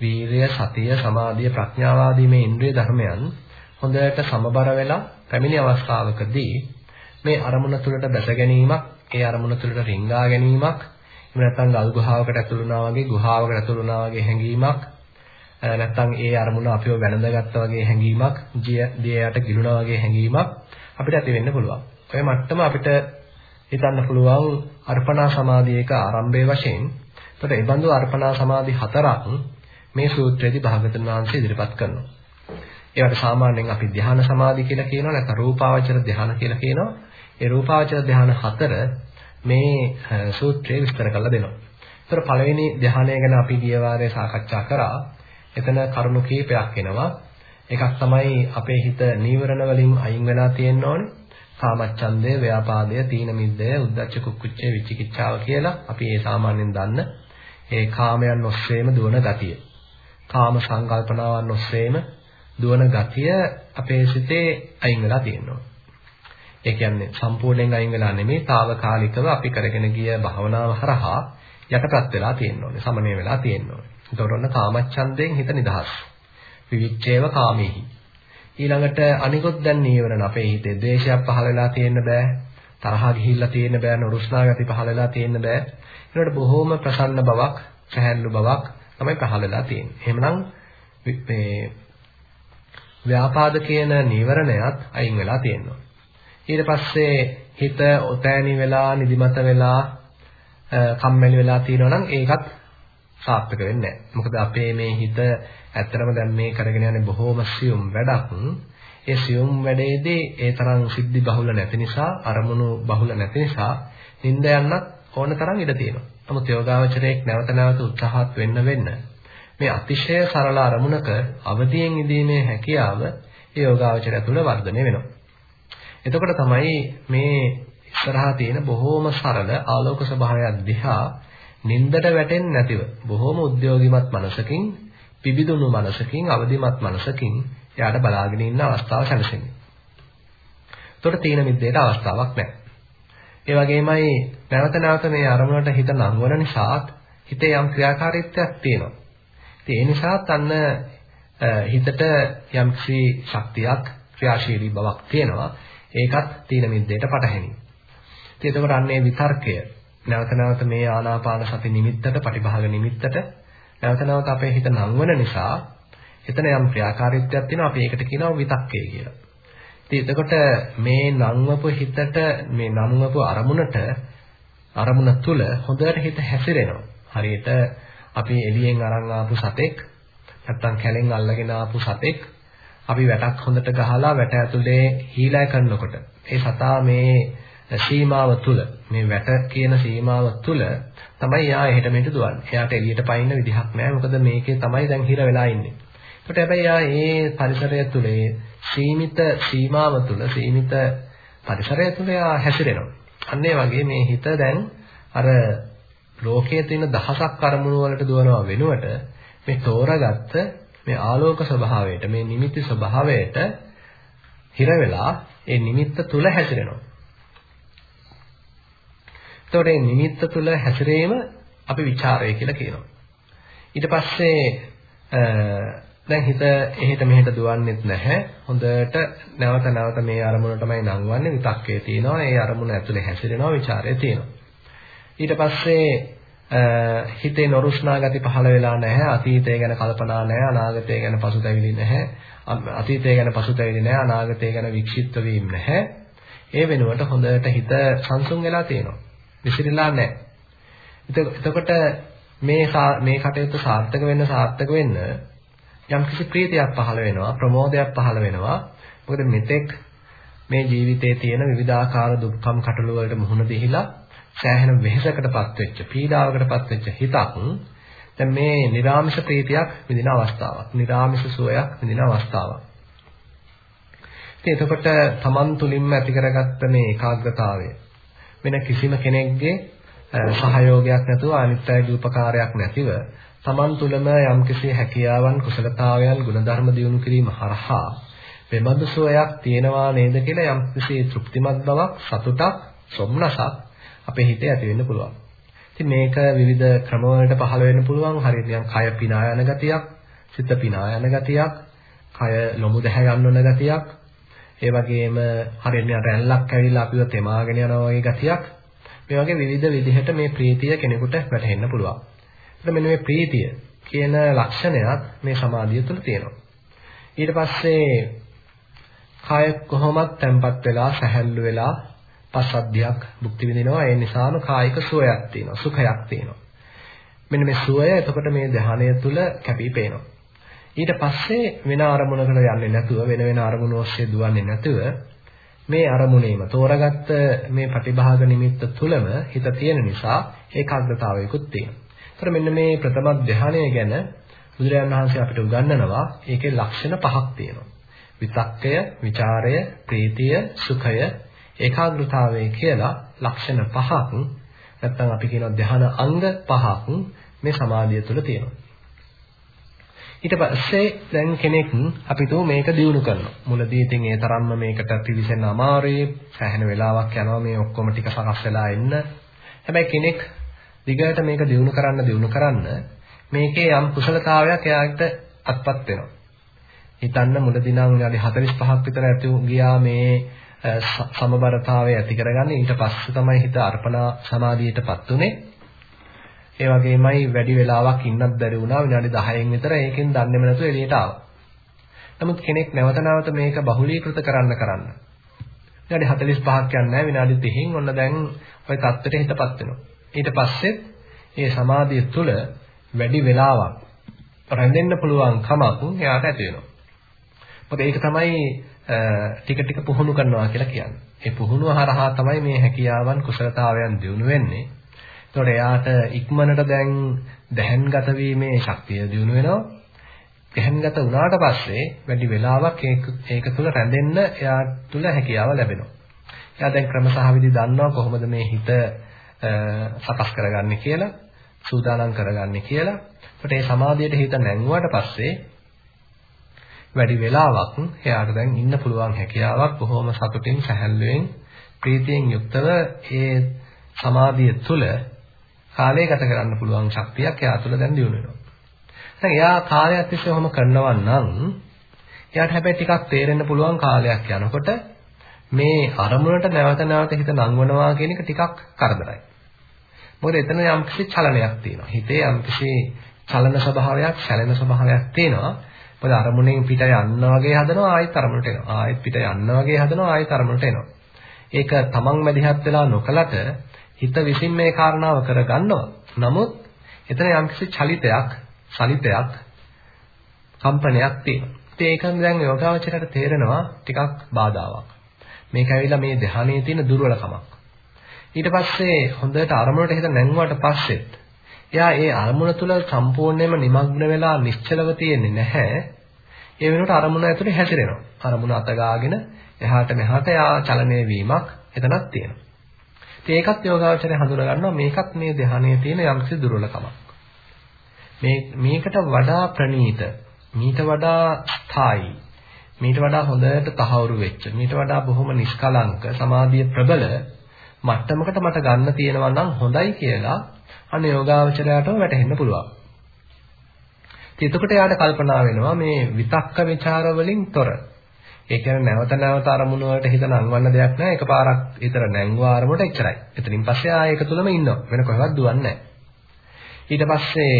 වීරිය, සතිය, සමාධිය, ප්‍රඥාව ආදී මේ ඉන්ද්‍රිය ධර්මයන් හොඳට සමබර වෙලා පැමිණි අවස්ථාවකදී මේ අරමුණ තුළට බැස ගැනීමක්, ඒ අරමුණ තුළට රිංගා ගැනීමක්, එහෙම නැත්නම් ගල් ගුහාවකට ඇතුළු වුණා වගේ ගුහාවකට ඇතුළු වුණා වගේ හැඟීමක්, නැත්නම් ඒ අරමුණ අපිව වැළඳගත්තා වගේ හැඟීමක්, දියයට ගිලුණා වගේ හැඟීමක් අපිට ඇති වෙන්න පුළුවන්. ඔය මට්ටම අපිට හිතන්න පුළුවන් අර්පණා සමාධියක ආරම්භයේ වශයෙන්. එතකොට ඒ බඳු අර්පණා සමාධි හතරක් මේ සූත්‍රයේදී භාගතුන් වහන්සේ ඉදිරිපත් කරනවා. ඒවට සාමාන්‍යයෙන් අපි ධ්‍යාන සමාධි කියලා කියනවා නැත්නම් රූපාවචර ධ්‍යාන කියලා කියනවා. ඒ රූපාවචර ධ්‍යාන හතර මේ සූත්‍රයේ විස්තර කරලා දෙනවා. ඒතර පළවෙනි ධ්‍යානය ගැන අපි ගිය වාරේ සාකච්ඡා කරා. එතන කරුණු කීපයක් එනවා. එකක් තමයි අපේ හිත නීවරණ වලින් අයින් වෙලා තියෙන්න ඕනේ. කාමච්ඡන්දය, ව්‍යාපාදය, තීන මිද්දය, උද්ධච්ච කුක්කුච්චය, විචිකිච්ඡාව කියලා අපි ඒ සාමාන්‍යයෙන් දන්න ඒ කාමයන් ඔස්සේම දුවන ගතිය. කාම සංකල්පනාවන් ඔස්සේම දුවන ගතිය අපේ සිතේ අයින් වෙලා තියෙනවා. ඒ කියන්නේ සම්පූර්ණයෙන් අයින් වෙලා නෙමෙයි తాවකාලිකව අපි කරගෙන ගිය භවනාව හරහා යටපත් වෙලා තියෙනවා. සමනය වෙලා තියෙනවා. එතකොට ඔන්න කාමච්ඡන්දයෙන් හිත නිදහස්. විවිච්ඡේව කාමෙහි. ඊළඟට අනිකොත් දැන් නීවරණ අපේ හිතේ ද්වේෂයක් පහළ වෙලා තියෙන්න බෑ. තරහා ගිහිල්ලා තියෙන්න බෑ. නුරුස්නා ගති පහළ වෙලා තියෙන්න බෑ. ඒකට බොහෝම ප්‍රසන්න බවක්, සැහැල්ලු බවක් තමයි පහළ වෙලා තියෙන්නේ. එහෙමනම් මේ ව්‍යාපාද කියන නීවරණයත් අයින් වෙලා තියෙනවා. ඊට පස්සේ හිත ඔතෑණි වෙලා නිදිමත වෙලා කම්මැලි වෙලා තියෙනවා නම් ඒකත් සාර්ථක වෙන්නේ නැහැ. මොකද අපේ මේ හිත ඇත්තටම දැන් මේ කරගෙන යන්නේ බොහෝම සියුම් වැඩක්. ඒ සියුම් වැඩේදී ඒ තරම් සිද්ධි බහුල නැති නිසා අරමුණු බහුල නැති නිසා නිින්ද යන්නත් ඕන තරම් ඉඩ තියෙනවා. නමුත් යෝගාවචරයේ නැවත නැවත උත්සාහත් වෙන්න වෙන්න මේ අතිශය සරල අරමුණක අවදියෙන් ඉඳීමේ හැකියාව ඒ යෝගාවචරය තුළ වර්ධනය වෙනවා. එතකොට තමයි මේ ඉස්සරහා තියෙන බොහෝම සරල ආලෝක ස්වභාවයක් දිහා නින්දට වැටෙන්නේ නැතිව බොහෝම උද්‍යෝගිමත් මනසකින් පිබිදුණු මනසකින් අවදිමත් මනසකින් එයාට බලාගෙන ඉන්න අවස්ථාව සැලසෙන්නේ. එතකොට තීන මිද්දේට අවස්ථාවක් නැහැ. ඒ වගේමයි නැවත නැවත මේ අරමුණට හිත නංවන නිසාත් හිතේ යම් ක්‍රියාකාරීත්වයක් තියෙනවා. ඉතින් ඒ නිසාත් අන්න හිතට යම්කිසි ශක්තියක් ක්‍රියාශීලී බවක් තියෙනවා. ඒකත් තීන මිද්දේට පටහැනි. ඉතින් එතකොට අන්නේ විතර්කය නැවත නැවත මේ ආනාපාන සති නිමිත්තට පටිභාග නිමිත්තට නැවත නැවත අපේ හිත නංවන නිසා එතන යම් ක්‍රියාකාරීත්වයක් තියෙනවා අපි ඒකට කියනවා විතක්කය කියලා. ඉතින් එතකොට මේ නංවපු හිතට මේ නංවපු අරමුණට අරමුණ තුල හොඳට හිත හැසිරෙනවා. හරියට අපි එළියෙන් අරන් ආපු සතෙක් නැත්තම් කැලෙන් අල්ලගෙන ආපු සතෙක් අපි වැටක් හොඳට ගහලා වැට ඇතුලේ හීලය කරනකොට ඒ සතා මේ සීමාව තුල මේ වැට කියන සීමාව තුල තමයි යා එහෙට මෙහෙට දුවන්නේ. එයාට එළියට පයින්න විදිහක් නැහැ. මොකද මේකේ තමයි දැන් හිර වෙලා ඉන්නේ. ඒකට හැබැයි යා ඒ පරිසරය තුල සීමිත සීමාව තුල සීමිත පරිසරය තුල යා හැසිරෙනවා. අන්න ඒ වගේ මේ හිත දැන් අර ලෝකයේ තියෙන දහසක් අරමුණු වලට දුවනවා වෙනුවට මේ තෝරාගත්ත මේ ආලෝක ස්වභාවයට මේ නිමිති ස්වභාවයට හිර වෙලා ඒ නිමිත්ත තුල හැසිරෙනවා. එතකොට මේ නිමිත්ත තුල හැසිරීම අපි ਵਿਚාරය කියලා කියනවා. ඊට පස්සේ දැන් හිත එහෙට මෙහෙට දුවන්නේත් නැහැ. හොඳට නැවත නැවත මේ අරමුණටමයි නංවන්නේ විතක්කේ තියෙනවා. ඒ අරමුණ ඇතුලේ හැසිරෙනවා ਵਿਚාරය තියෙනවා. ඊට පස්සේ හිතේ නොරුස්නා ගති පහළ වෙලා නැහැ. අතීතය ගැන කල්පනා නැහැ. අනාගතය ගැන පසුතැවිලි නැහැ. අතීතය ගැන පසුතැවිලි නැහැ. අනාගතය ගැන වික්ෂිප්ත වීම නැහැ. ඒ වෙනුවට හොඳට හිත සංසුන් වෙලා තියෙනවා. විසිරලා නැහැ. එතකොට මේ මේ කටයුත්ත සාර්ථක වෙන්න සාර්ථක වෙන්න යම් කිසි ප්‍රීතියක් පහළ වෙනවා ප්‍රමෝදයක් පහළ වෙනවා. මොකද මෙතෙක් මේ ජීවිතයේ තියෙන විවිධාකාර දුක්ඛම් කටළු වලට මුහුණ දෙහිලා සෑහෙන වෙහෙසකටපත් වෙච්ච පීඩාවකටපත් වෙච්ච හිතක් දැන් මේ නිර්ාමිෂ ප්‍රීතියක් විඳින අවස්ථාවක් නිර්ාමිෂ සුවයක් විඳින අවස්ථාවක්. ඉතින් එතකොට තමන් තුලින්ම ඇති කරගත්ත මේ ඒකාග්‍රතාවය වෙන කිසිම කෙනෙක්ගේ සහයෝගයක් නැතුව අනිත් අයගේ උපකාරයක් නැතිව තමන් තුළම යම්කිසි හැකියාවන් කුසලතාවයන් ගුණධර්ම දියුණු කිරීම හරහා වෙබඳු සෝයක් තියෙනවා නේද කියලා යම්කිසි තෘප්තිමත් බවක් සතුටක් සොම්නසක් අපේ හිතේ ඇති වෙන්න පුළුවන්. ඉතින් මේක විවිධ ක්‍රමවලට පහළ වෙන්න පුළුවන්. හරියට නිකන් කය පිනා යන ගතියක්, සිත පිනා යන ගතියක්, කය ලොමු දැහැ ගන්නවන ගතියක්, ඒ වගේම හරියට නිකන් රැල්ලක් ඇවිල්ලා අපිව තෙමාගෙන යනවා වගේ ගතියක්. මේ වගේ විවිධ විදිහට මේ ප්‍රීතිය කෙනෙකුට වැටහෙන්න පුළුවන්. එතකොට මෙන්න මේ ප්‍රීතිය කියන ලක්ෂණයක් මේ සමාධිය තුළ තියෙනවා. ඊට පස්සේ කාය කොහොමත් තැම්පත් වෙලා සැහැල්ලු වෙලා පස්සද්ධියක් භුක්ති විඳිනවා. ඒ නිසාම කායික සුවයක් තියෙනවා. සුඛයක් තියෙනවා. මෙන්න මේ සුවය එතකොට මේ ධානය තුළ කැපී පේනවා. ඊට පස්සේ වෙන අරමුණකට යන්නේ නැතුව වෙන වෙන අරමුණු ඔස්සේ දුවන්නේ නැතුව මේ අරමුණේම තෝරාගත්ත මේ ප්‍රතිභාග නිමිත්ත තුළම හිත තියෙන නිසා ඒකාග්‍රතාවයකුත් තියෙනවා. ඒතර මෙන්න මේ ප්‍රථම ධානය ගැන බුදුරජාණන් වහන්සේ අපිට උගන්වනවා ඒකේ ලක්ෂණ පහක් තියෙනවා. විතක්කය, ਵਿਚාරය, ප්‍රීතිය, සුඛය, ඒකාග්‍රතාවය කියලා ලක්ෂණ පහක් නැත්නම් අපි කියනවා ධාන අංග පහක් මේ සමාධිය තුළ තියෙනවා. ඊට පස්සේ දැන් කෙනෙක් අපි තුමු මේක දිනු කරනවා. මුලදී ඉතින් ඒ තරම්ම මේකට පිවිසෙන්න අමාරුයි. සෑහෙන වෙලාවක් යනවා මේ ඔක්කොම ටික සකස් වෙලා එන්න. හැබැයි කෙනෙක් දිගට මේක දිනු කරන්න දිනු කරන්න මේකේ යම් කුසලතාවයක් එයාට අත්පත් වෙනවා. හිතන්න මුලදී නම් විනාඩි 45ක් විතර ඇති ගියා මේ සමබරතාවය ඇති කරගන්න ඊට පස්සේ තමයි හිත අර්පණා සමාධියටපත් උනේ. ඒ වගේමයි වැඩි වෙලාවක් ඉන්නත් බැරි වුණා විනාඩි 10න් විතර ඒකෙන් දන්නේම නැතුව එළියට ආවා. නමුත් කෙනෙක් නැවත නැවත මේක බහුලීකృత කරන්න කරන්න විනාඩි 45ක් යන්නේ නැහැ විනාඩි 30න් ඔන්න දැන් ওই தත්ත්වයට හිතපත් වෙනවා. ඊට පස්සේ මේ සමාධිය තුළ වැඩි වෙලාවක් රැඳෙන්න පුළුවන් කමක් එයාට ඇති වෙනවා. මොකද ඒක තමයි ටික ටික පුහුණු කරනවා කියලා කියන්නේ. ඒ පුහුණුව හරහා තමයි මේ හැකියාවන් කුසලතාවයන් දියුණු වෙන්නේ. ඒතකොට එයාට ඉක්මනට දැන් දැහන්ගත වීමේ ශක්තිය දියුණු වෙනවා. දැහන්ගත වුණාට පස්සේ වැඩි වෙලාවක් ඒක ඒක තුල රැඳෙන්න එයා තුල හැකියාව ලැබෙනවා. එයා දැන් ක්‍රම සහ විදි දන්නවා කොහොමද මේ හිත සකස් කරගන්නේ කියලා, සූදානම් කරගන්නේ කියලා. ඒකට මේ සමාධියට හිත නැංගුවාට පස්සේ වැඩි වෙලාවක් එයාට දැන් ඉන්න පුළුවන් හැකියාවක් බොහොම සතුටින් සැහැල්ලුවෙන් ප්‍රීතියෙන් යුක්තව ඒ සමාධිය තුළ කාලය ගත කරන්න පුළුවන් ශක්තියක් එයා තුළ දැන් දිනු වෙනවා. දැන් එයා කාලයක් තිස්සේ ඔහොම කරනවා නම් එයාට හැබැයි ටිකක් තේරෙන්න පුළුවන් කාලයක් යනකොට මේ අරමුණට නැවත නැවත හිත නංවනවා කියන එක ටිකක් කරදරයි. මොකද එතන යම්කිසි චලනයක් තියෙනවා. හිතේ යම්කිසි චලන ස්වභාවයක්, සැලෙන ස්වභාවයක් තියෙනවා. මොකද අරමුණෙන් පිට යන්න වගේ හදනවා ආයෙත් අරමුණට එනවා. ආයෙත් පිට යන්න වගේ හදනවා ආයෙත් අරමුණට එනවා. ඒක තමන් මැදිහත් වෙලා නොකලට හිත විසින් මේ කාරණාව කරගන්නවා. නමුත් එතන යම්කිසි චලිතයක්, සලිතයක්, කම්පනයක් තියෙනවා. ඉතින් ඒකෙන් දැන් යෝගාවචරයට තේරෙනවා ටිකක් බාධාවක්. මේක ඇවිල්ලා මේ ධානයේ තියෙන දුර්වලකමක්. ඊට පස්සේ හොඳට අරමුණට හිත නැංගුවාට පස්සෙත් එයා ඒ අරමුණ තුල සම්පූර්ණයෙන්ම নিমগ্ন වෙලා නිශ්චලව තියෙන්නේ නැහැ. ඒ වෙනුවට අරමුණ ඇතුලේ හැසිරෙනවා. අරමුණ අතගාගෙන එහාට මෙහාට යා චලනය වීමක් එතනක් තියෙනවා. ඉතින් ඒකත් යෝගාවචරය හඳුනා ගන්නවා මේකත් මේ ධානයේ තියෙන යම්කිසි දුර්වලකමක්. මේ මේකට වඩා ප්‍රණීත, මීට වඩා ස්ථායි, මීට වඩා හොඳට තහවුරු වෙච්ච, මීට වඩා බොහොම නිෂ්කලංක සමාධිය ප්‍රබල මට්ටමකට මට ගන්න තියෙනවා නම් හොඳයි කියලා අන්න යෝගාවචරයටම වැටහෙන්න පුළුවන්. ඉතින් එතකොට යාට කල්පනා වෙනවා මේ විතක්ක ਵਿਚාර වලින් තොර. ඒ කියන්නේ නැවත නැවත අරමුණ වලට හිත නංවන්න දෙයක් නැහැ. එකපාරක් විතර නැංගුවා අරමුණට එච්චරයි. එතනින් පස්සේ ආයෙ ඒක තුලම ඉන්නවා. වෙන කොහෙවත් දුවන්නේ නැහැ. ඊට පස්සේ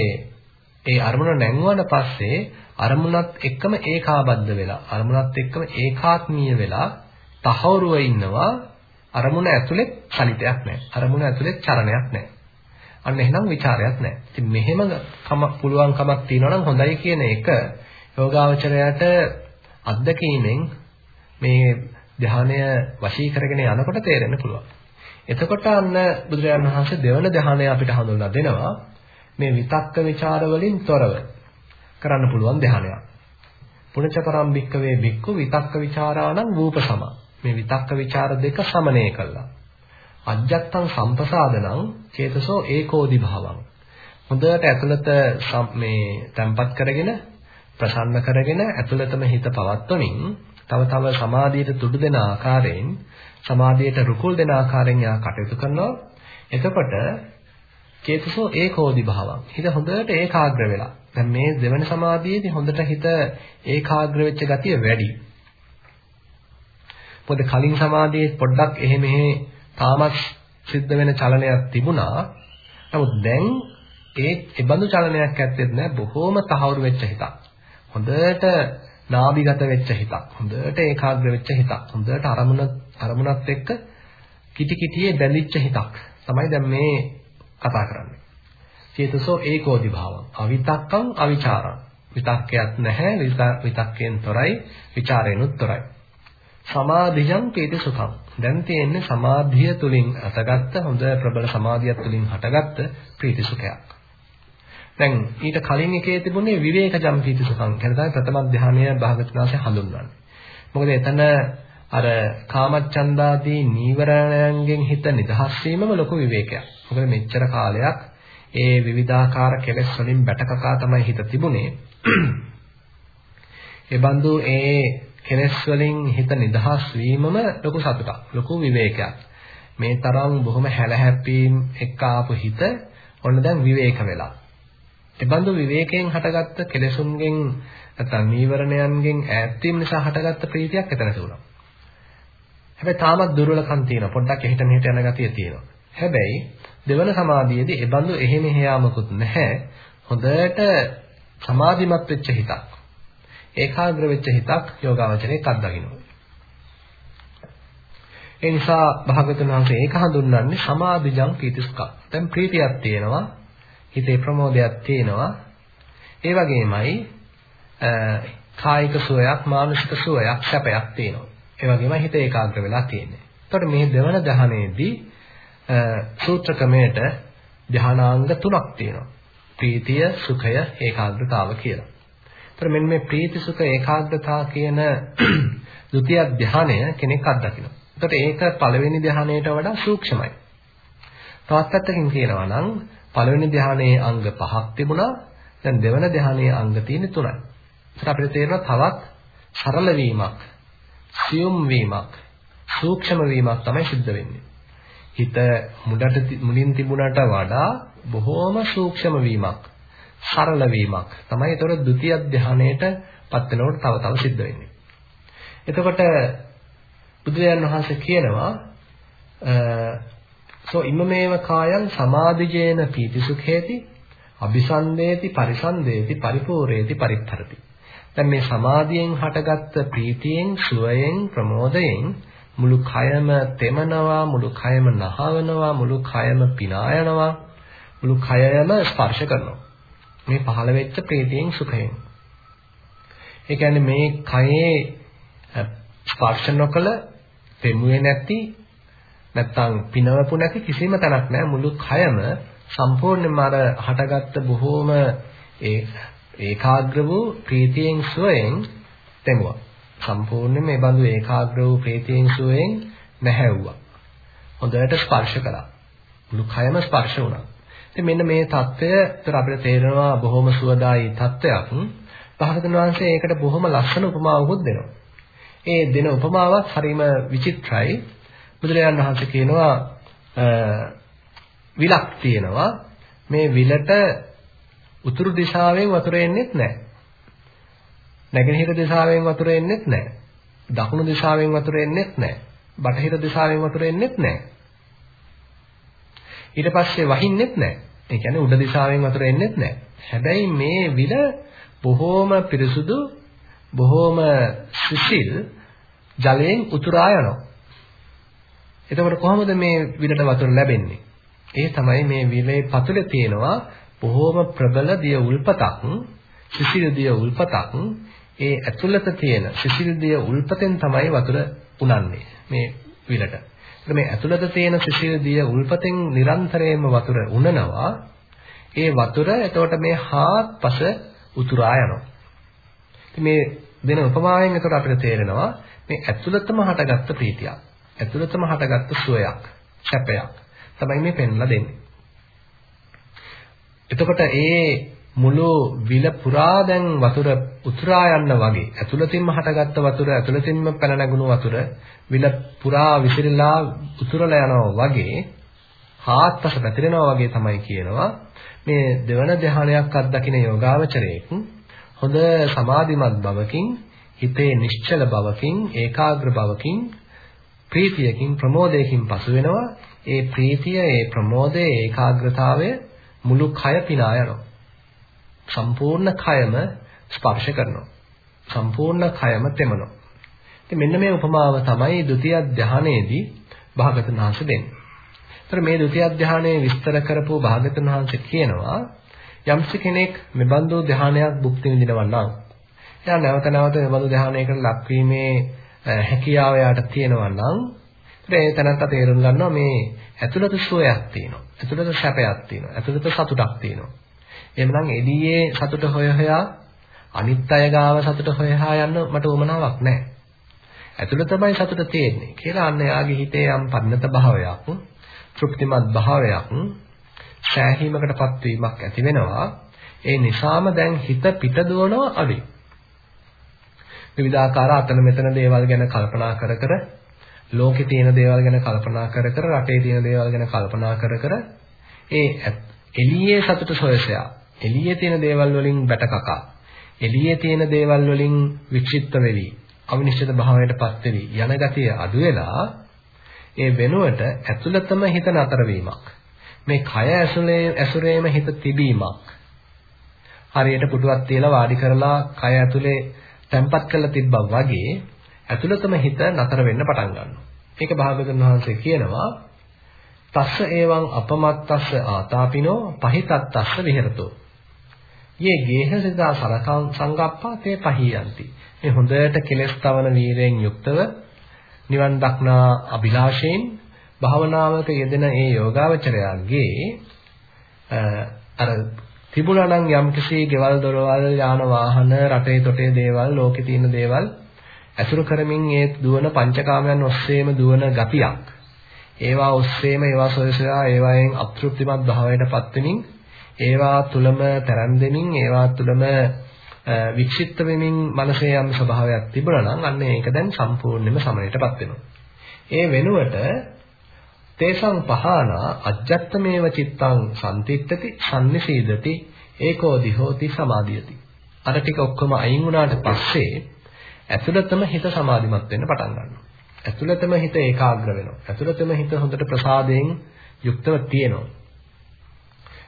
ඒ අරමුණ නැංගුවාට පස්සේ අරමුණත් එක්කම ඒකාබද්ධ වෙලා අරමුණත් එක්කම ඒකාත්මීය වෙලා තහවුරුව ඉන්නවා අරමුණ ඇතුලේ චලිතයක් නැහැ. අරමුණ ඇතුලේ චරණයක් නැහැ. අන්න එහෙනම් ਵਿਚාරයක් නැහැ. ඉතින් මෙහෙම කම පුළුවන් කමක් තියනවා නම් හොඳයි කියන එක යෝගාවචරයට අත්දැකීමෙන් මේ ධානය වශී කරගෙන යනකොට තේරෙන්න පුළුවන්. එතකොට අන්න බුදුරජාණන් වහන්සේ දෙවන ධානය අපිට හඳුන්වා දෙනවා මේ විතක්ක ਵਿਚාර වලින් තොරව කරන්න පුළුවන් ධානයක්. පුණජ පරම්භික්ක වේ බික්කු විතක්ක ਵਿਚාරාණං රූප සමා මේ විතක්ක ਵਿਚාර දෙක සමනය කළා. අජ්ජත්තං සම්පසාදනං චේතසෝ ඒකෝදි භාවං. හොඳට ඇතුළත මේ තැම්පත් කරගෙන ප්‍රසන්න කරගෙන ඇතුළතම හිත පවත්වමින් තව තව සමාධියට තුඩු දෙන ආකාරයෙන් සමාධියට රුකුල් දෙන ආකාරයෙන් යා කටයුතු කරනවා. එතකොට චේතසෝ ඒකෝදි භාවං. හිත හොඳට ඒකාග්‍ර වෙලා. දැන් මේ දෙවන සමාධියේදී හොඳට හිත ඒකාග්‍ර වෙච්ච ගතිය වැඩි. පොද කලින් සමාධියේ පොඩ්ඩක් එහෙ මෙහෙ තාමත් සිද්ධ වෙන චලනයක් තිබුණා. නමුත් දැන් ඒ ඒබඳු චලනයක් ඇත්තෙත් නෑ බොහෝම තහවුරු වෙච්ච හිතක්. හොඳට නාභිගත වෙච්ච හිතක්. හොඳට ඒකාග්‍ර වෙච්ච හිතක්. හොඳට අරමුණ අරමුණත් එක්ක කිටි කිටියේ බැඳිච්ච හිතක්. තමයි දැන් මේ කතා කරන්නේ. චේතසෝ ඒකෝදි භාවං. අවිතක්කං අවිචාරං. විතක්කයක් නැහැ විතක්කයෙන් තොරයි, ਵਿਚාරයෙන්ුත් තොරයි. සමාධියං පීති සුඛං. දැන් තියෙන්නේ සමාධිය තුලින් අතගත්ත හොඳ ප්‍රබල සමාධියක් තුලින් හටගත්ත ප්‍රීති සුඛයක්. දැන් ඊට කලින් එකේ තිබුණේ විවේකජම් පීති සුඛං කියන තමයි ප්‍රථම ධානය භාගතුනාසේ හඳුන්වන්නේ. මොකද එතන අර කාමච්ඡන්දාදී නීවරණයන්ගෙන් හිත නිදහස් වීමම ලොකු විවේකයක්. මොකද මෙච්චර කාලයක් ඒ විවිධාකාර කෙලෙස් වලින් බැටකකා තමයි හිත තිබුණේ. ඒ බඳු ඒ කෙලෙස් වලින් හිත නිදහස් වීමම ලොකු සතුටක් ලොකු විවේකයක්. මේ තරම් බොහොම හැලහැප්පීම් එක්ක ආපු හිත ඔන්න දැන් විවේක වෙලා. එබඳු විවේකයෙන් හටගත්ත කෙලෙසුන්ගෙන් නැත්නම් නීවරණයන්ගෙන් ඈත් වීම නිසා හටගත්ත ප්‍රීතියක් එතන තිබුණා. හැබැයි තාමත් දුර්වලකම් තියෙනවා පොඩ්ඩක් එහෙට මෙහෙට යන ගතිය තියෙනවා. හැබැයි දෙවන සමාධියේදී එබඳු එහෙ මෙහෙ යාමකුත් නැහැ. හොඳට සමාධිමත් වෙච්ච හිතක්. ඒකාග්‍ර වෙච්ච හිතක් යෝගාවචරයේ එකක් දකින්නවා. ඒ නිසා භාගතුන් වහන්සේ ඒක හඳුන්වන්නේ සමාධිජං පීතිස්ක. දැන් ප්‍රීතියක් තියෙනවා, හිතේ ප්‍රමෝදයක් තියෙනවා. ඒ වගේමයි කායික සුවයක්, මානසික සුවයක්, සැපයක් තියෙනවා. ඒ වගේම හිත ඒකාග්‍ර වෙලා තියෙන්නේ. එතකොට මේ දෙවන ධ්‍යානයේදී සූත්‍ර ක්‍රමයට ධ්‍යානාංග තුනක් තියෙනවා. ප්‍රීතිය, සුඛය, ඒකාග්‍රතාව කියලා. එතකොට මෙන්න මේ ප්‍රීති සුඛ ඒකාග්‍රතාව කියන ဒုတိ ය ධ්‍යානය කෙනෙක් අත්දකිනවා. එතකොට ඒක පළවෙනි ධ්‍යානයට වඩා සූක්ෂමයි. තවත් පැත්තකින් කියනවා නම් පළවෙනි ධ්‍යානයේ අංග පහක් තිබුණා. දැන් දෙවන ධ්‍යානයේ අංග තියෙන්නේ තුනයි. ඒත් අපිට තේරෙනවා තවත් සරල වීමක්, සියුම් වීමක්, සූක්ෂම වීමක් තමයි සිද්ධ වෙන්නේ. හිත මුඩට මුලින් තිබුණට වඩා බොහෝම සූක්ෂම වීමක්, සරල වීමක් තමයි ඒතර ဒုတိ ය ධානයට පත් වෙනකොට තව තව සිද්ධ වෙන්නේ. එතකොට බුදුරජාණන් වහන්සේ කියනවා සෝ ඉමමේව කායන් සමාධිජේන පීතිසුඛේති අபிසන්දේති පරිසන්දේති පරිපූර්ණේති පරිත්තරති. දැන් මේ සමාධියෙන් හටගත්ත ප්‍රීතියෙන් සුවයෙන් ප්‍රමෝදයෙන් මුළු කයම තෙමනවා මුළු කයම නහවනවා මුළු කයම පිනායනවා මුළු කයම ස්පර්ශ කරනවා මේ පහළ වෙච්ච ප්‍රීතියෙන් සුඛයෙන්. ඒ කියන්නේ මේ කයේ ස්පර්ශ නොකළ පෙමුවේ නැති නැත්තම් පිනවපු නැති කිසිම තැනක් නැහැ මුළු කයම සම්පූර්ණයෙන්ම අර හටගත්ත බොහෝම ඒ ඒකාග්‍ර වූ ප්‍රීතියෙන් සුවයෙන් තෙමුවා. සම්පූර්ණයෙන්ම මේ බඳු ඒකාග්‍ර වූ ප්‍රීතියෙන් සුවයෙන් නැහැවුවා. හොඳට ස්පර්ශ කළා. මුළු කයම ස්පර්ශ වුණා. ඉතින් මෙන්න මේ தত্ত্বය උතර අපිට තේරෙනවා බොහොම සුවදායි தত্ত্বයක්. භාගතුන් වහන්සේ ඒකට බොහොම ලස්සන උපමාවකුත් දෙනවා. ඒ දෙන උපමාවත් හරිම විචිත්‍රයි. බුදුරජාණන් වහන්සේ කියනවා විලක් තියෙනවා. මේ විලට උතුරු දිශාවෙන් වතුර එන්නේත් නැහැ. නැගෙනහිර දිශාවෙන් වතුර එන්නේත් නැහැ. දකුණු දිශාවෙන් වතුර එන්නේත් නැහැ. බටහිර දිශාවෙන් වතුර එන්නේත් නැහැ. ඊට පස්සේ වහින්නෙත් නැහැ. ඒ කියන්නේ උඩ දිශාවෙන් වතුර එන්නේත් නැහැ. හැබැයි මේ විල බොහෝම පිරිසුදු බොහෝම සිසිල් ජලයෙන් උතුරා යනවා. එතකොට කොහොමද මේ විලට වතුර ලැබෙන්නේ? ඒ තමයි මේ විලේ පතුලේ තියෙනවා බොහෝම ප්‍රබල දිය උල්පතක්, සිසිල් දිය උල්පතක්. ඒ ඇතුළත තියෙන සිසිල් දිය උල්පතෙන් තමයි වතුර උනන්නේ මේ විලට. මේ ඇතුළත තියෙන සිසිල් දිය උල්පතෙන් නිරන්තරයෙන්ම වතුර උනනවා. ඒ වතුර එතකොට මේ හාත්පස උතුරා යනවා. මේ දෙන උපමාවෙන් එතකොට අපිට තේරෙනවා මේ ඇතුළතම හටගත්ත ප්‍රීතියක්. ඇතුළතම හටගත්තු සුවයක්, සැපයක් තමයි මේ පෙන්ලා දෙන්නේ. එතකොට ඒ මුළු විල පුරා දැන් වතුර උතුරා යන්න වගේ ඇතුළතින්ම හටගත්ත වතුර ඇතුළතින්ම පැන නැගුණු වතුර විල පුරා විසිරලා උතුරලා යනවා වගේ හාත්පස පැතිරෙනවා වගේ තමයි කියනවා. මේ දෙවන ධ්‍යානයක් අත්දකින යෝගාවචරයෙක් හොඳ සමාධිමත් බවකින් හිතේ නිශ්චල බවකින් ඒකාග්‍ර බවකින් ප්‍රීතියකින් ප්‍රමෝදයකින් පසු වෙනවා. ඒ ප්‍රීතිය ඒ ප්‍රමෝදය ඒකාග්‍රතාවය මුළු කය පිනා යනවා. සම්පූර්ණ කයම ස්පර්ශ කරනවා සම්පූර්ණ කයම තෙමනවා ඉතින් මෙන්න මේ උපමාව තමයි ဒုတိ ය ධානයේදී භාගතුන් වහන්සේ දෙන්නේ. ඒතර මේ ဒုတိ ය ධානයේ විස්තර කරපු භාගතුන් වහන්සේ කියනවා යම්ස කෙනෙක් මෙබඳු ධානයක් භුක්ති විඳිනවා නම් එයා නැවත නැවත මෙබඳු ධානයකට ලක්වීමේ හැකියාව යාට තියෙනවා නම් ඒ තැනත්තා තේරුම් ගන්නවා මේ ඇතුළත සුවයක් තියෙනවා. ඇතුළත සැපයක් තියෙනවා. ඇතුළත සතුටක් තියෙනවා. එහෙමනම් එළියේ සතුට හොය හොයා අනිත් අය ගාව සතුට හොයහා යන්න මට උවමනාවක් නැහැ. ඇතුළතමයි සතුට තියෙන්නේ කියලා අන්න යාගේ හිතේ යම් පන්නත භාවයක්, තෘප්තිමත් භාවයක්, සෑහීමකටපත් වීමක් ඇති වෙනවා. ඒ නිසාම දැන් හිත පිට දුවනවා අඩුයි. විවිධාකාර අතන මෙතන දේවල් ගැන කල්පනා කර කර ලෝකේ තියෙන දේවල් ගැන කල්පනා කර කර රටේ තියෙන දේවල් ගැන කල්පනා කර කර ඒ එළියේ සතුට සොයසයා එළියේ තියෙන දේවල් වලින් බැටකකා එළියේ තියෙන දේවල් වලින් වික්ෂිප්ත වෙවි. අවිනිශ්චිත භාවයටපත් වෙවි. යන ගතිය අඩු වෙලා ඒ වෙනුවට ඇතුළතම හිත නතර වීමක්. මේ කය ඇසුලේ ඇසුරේම හිත තිබීමක්. හරියට පුටුවක් තියලා වාඩි කරලා කය ඇතුලේ තැම්පත් කරලා තිබ්බා වගේ ඇතුළතම හිත නතර වෙන්න පටන් ගන්නවා. ඒක භාගතුන් වහන්සේ කියනවා තස්ස ඒවං අපමත්තස්ස ආතාපිනෝ පහිතත්තස්ස විහෙරතෝ. යේ ගේහසිතා සලකං සංගප්පා තේ පහියන්ති. මේ හොඳට කෙලස් තවන වීරයෙන් යුක්තව නිවන් දක්නා අභිලාෂයෙන් භාවනාවක යෙදෙන ඒ යෝගාවචරයන්ගේ අර තිබුණා නම් යම්කිසි ගෙවල් දොරවල් යාන වාහන රටේ තොටේ දේවල් ලෝකේ තියෙන දේවල් ඇසුරු කරමින් ඒ දුවන පංචකාමයන් ඔස්සේම දුවන ගතියක් ඒවා ඔස්සේම ඒවා සොයසලා ඒවායෙන් අතෘප්තිමත් භාවයටපත් වෙමින් ඒවා තුලම තරන් දෙමින් ඒවා තුලම වික්ෂිප්ත වෙමින් මනසේ යම් ස්වභාවයක් තිබුණා නම් අන්න ඒක දැන් සම්පූර්ණයෙන්ම සමනයටපත් වෙනවා. ඒ වෙනුවට තේසං පහන අජ්ජත්තමේව චිත්තං සම්තිත්තති සම්නිසීදති ඒකෝදි හෝති සමාධියති. අර ටික ඔක්කොම අයින් වුණාට පස්සේ ඇතුළතම හිත සමාධිමත් වෙන්න පටන් ගන්නවා. ඇතුළතම හිත ඒකාග්‍ර වෙනවා. ඇතුළතම හිත හොඳට ප්‍රසාදයෙන් යුක්තව තියෙනවා.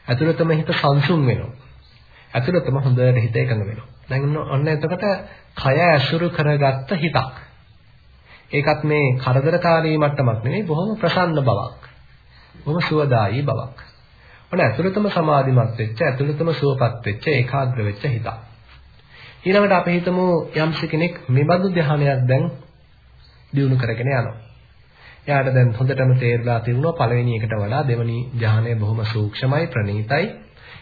ඇතුළතම හිත සංසුන් වෙනවා. ඇතුළතම හොඳට හිත එකඟ වෙනවා. දැන් ඔන්න එතකොට කය ඇසුරු කරගත්ත හිතක්. ඒකත් මේ කරදරකාරී මට්ටමක් නෙවෙයි බොහොම ප්‍රසන්න බවක්. බොහොම සුවදායී බවක්. ඔන්න ඇතුළතම සමාධිමත් වෙච්ච, ඇතුළතම සුවපත් වෙච්ච, ඒකාග්‍ර වෙච්ච හිතක්. ඊළඟට අපි හිතමු යම්ස කෙනෙක් මෙබඳු ධ්‍යානයක් දැන් දියුණු කරගෙන යනවා. එයාට දැන් හොඳටම තේරලා තිබුණා පළවෙනි එකට වඩා දෙවෙනි ධ්‍යානය බොහොම සූක්ෂමයි ප්‍රණීතයි.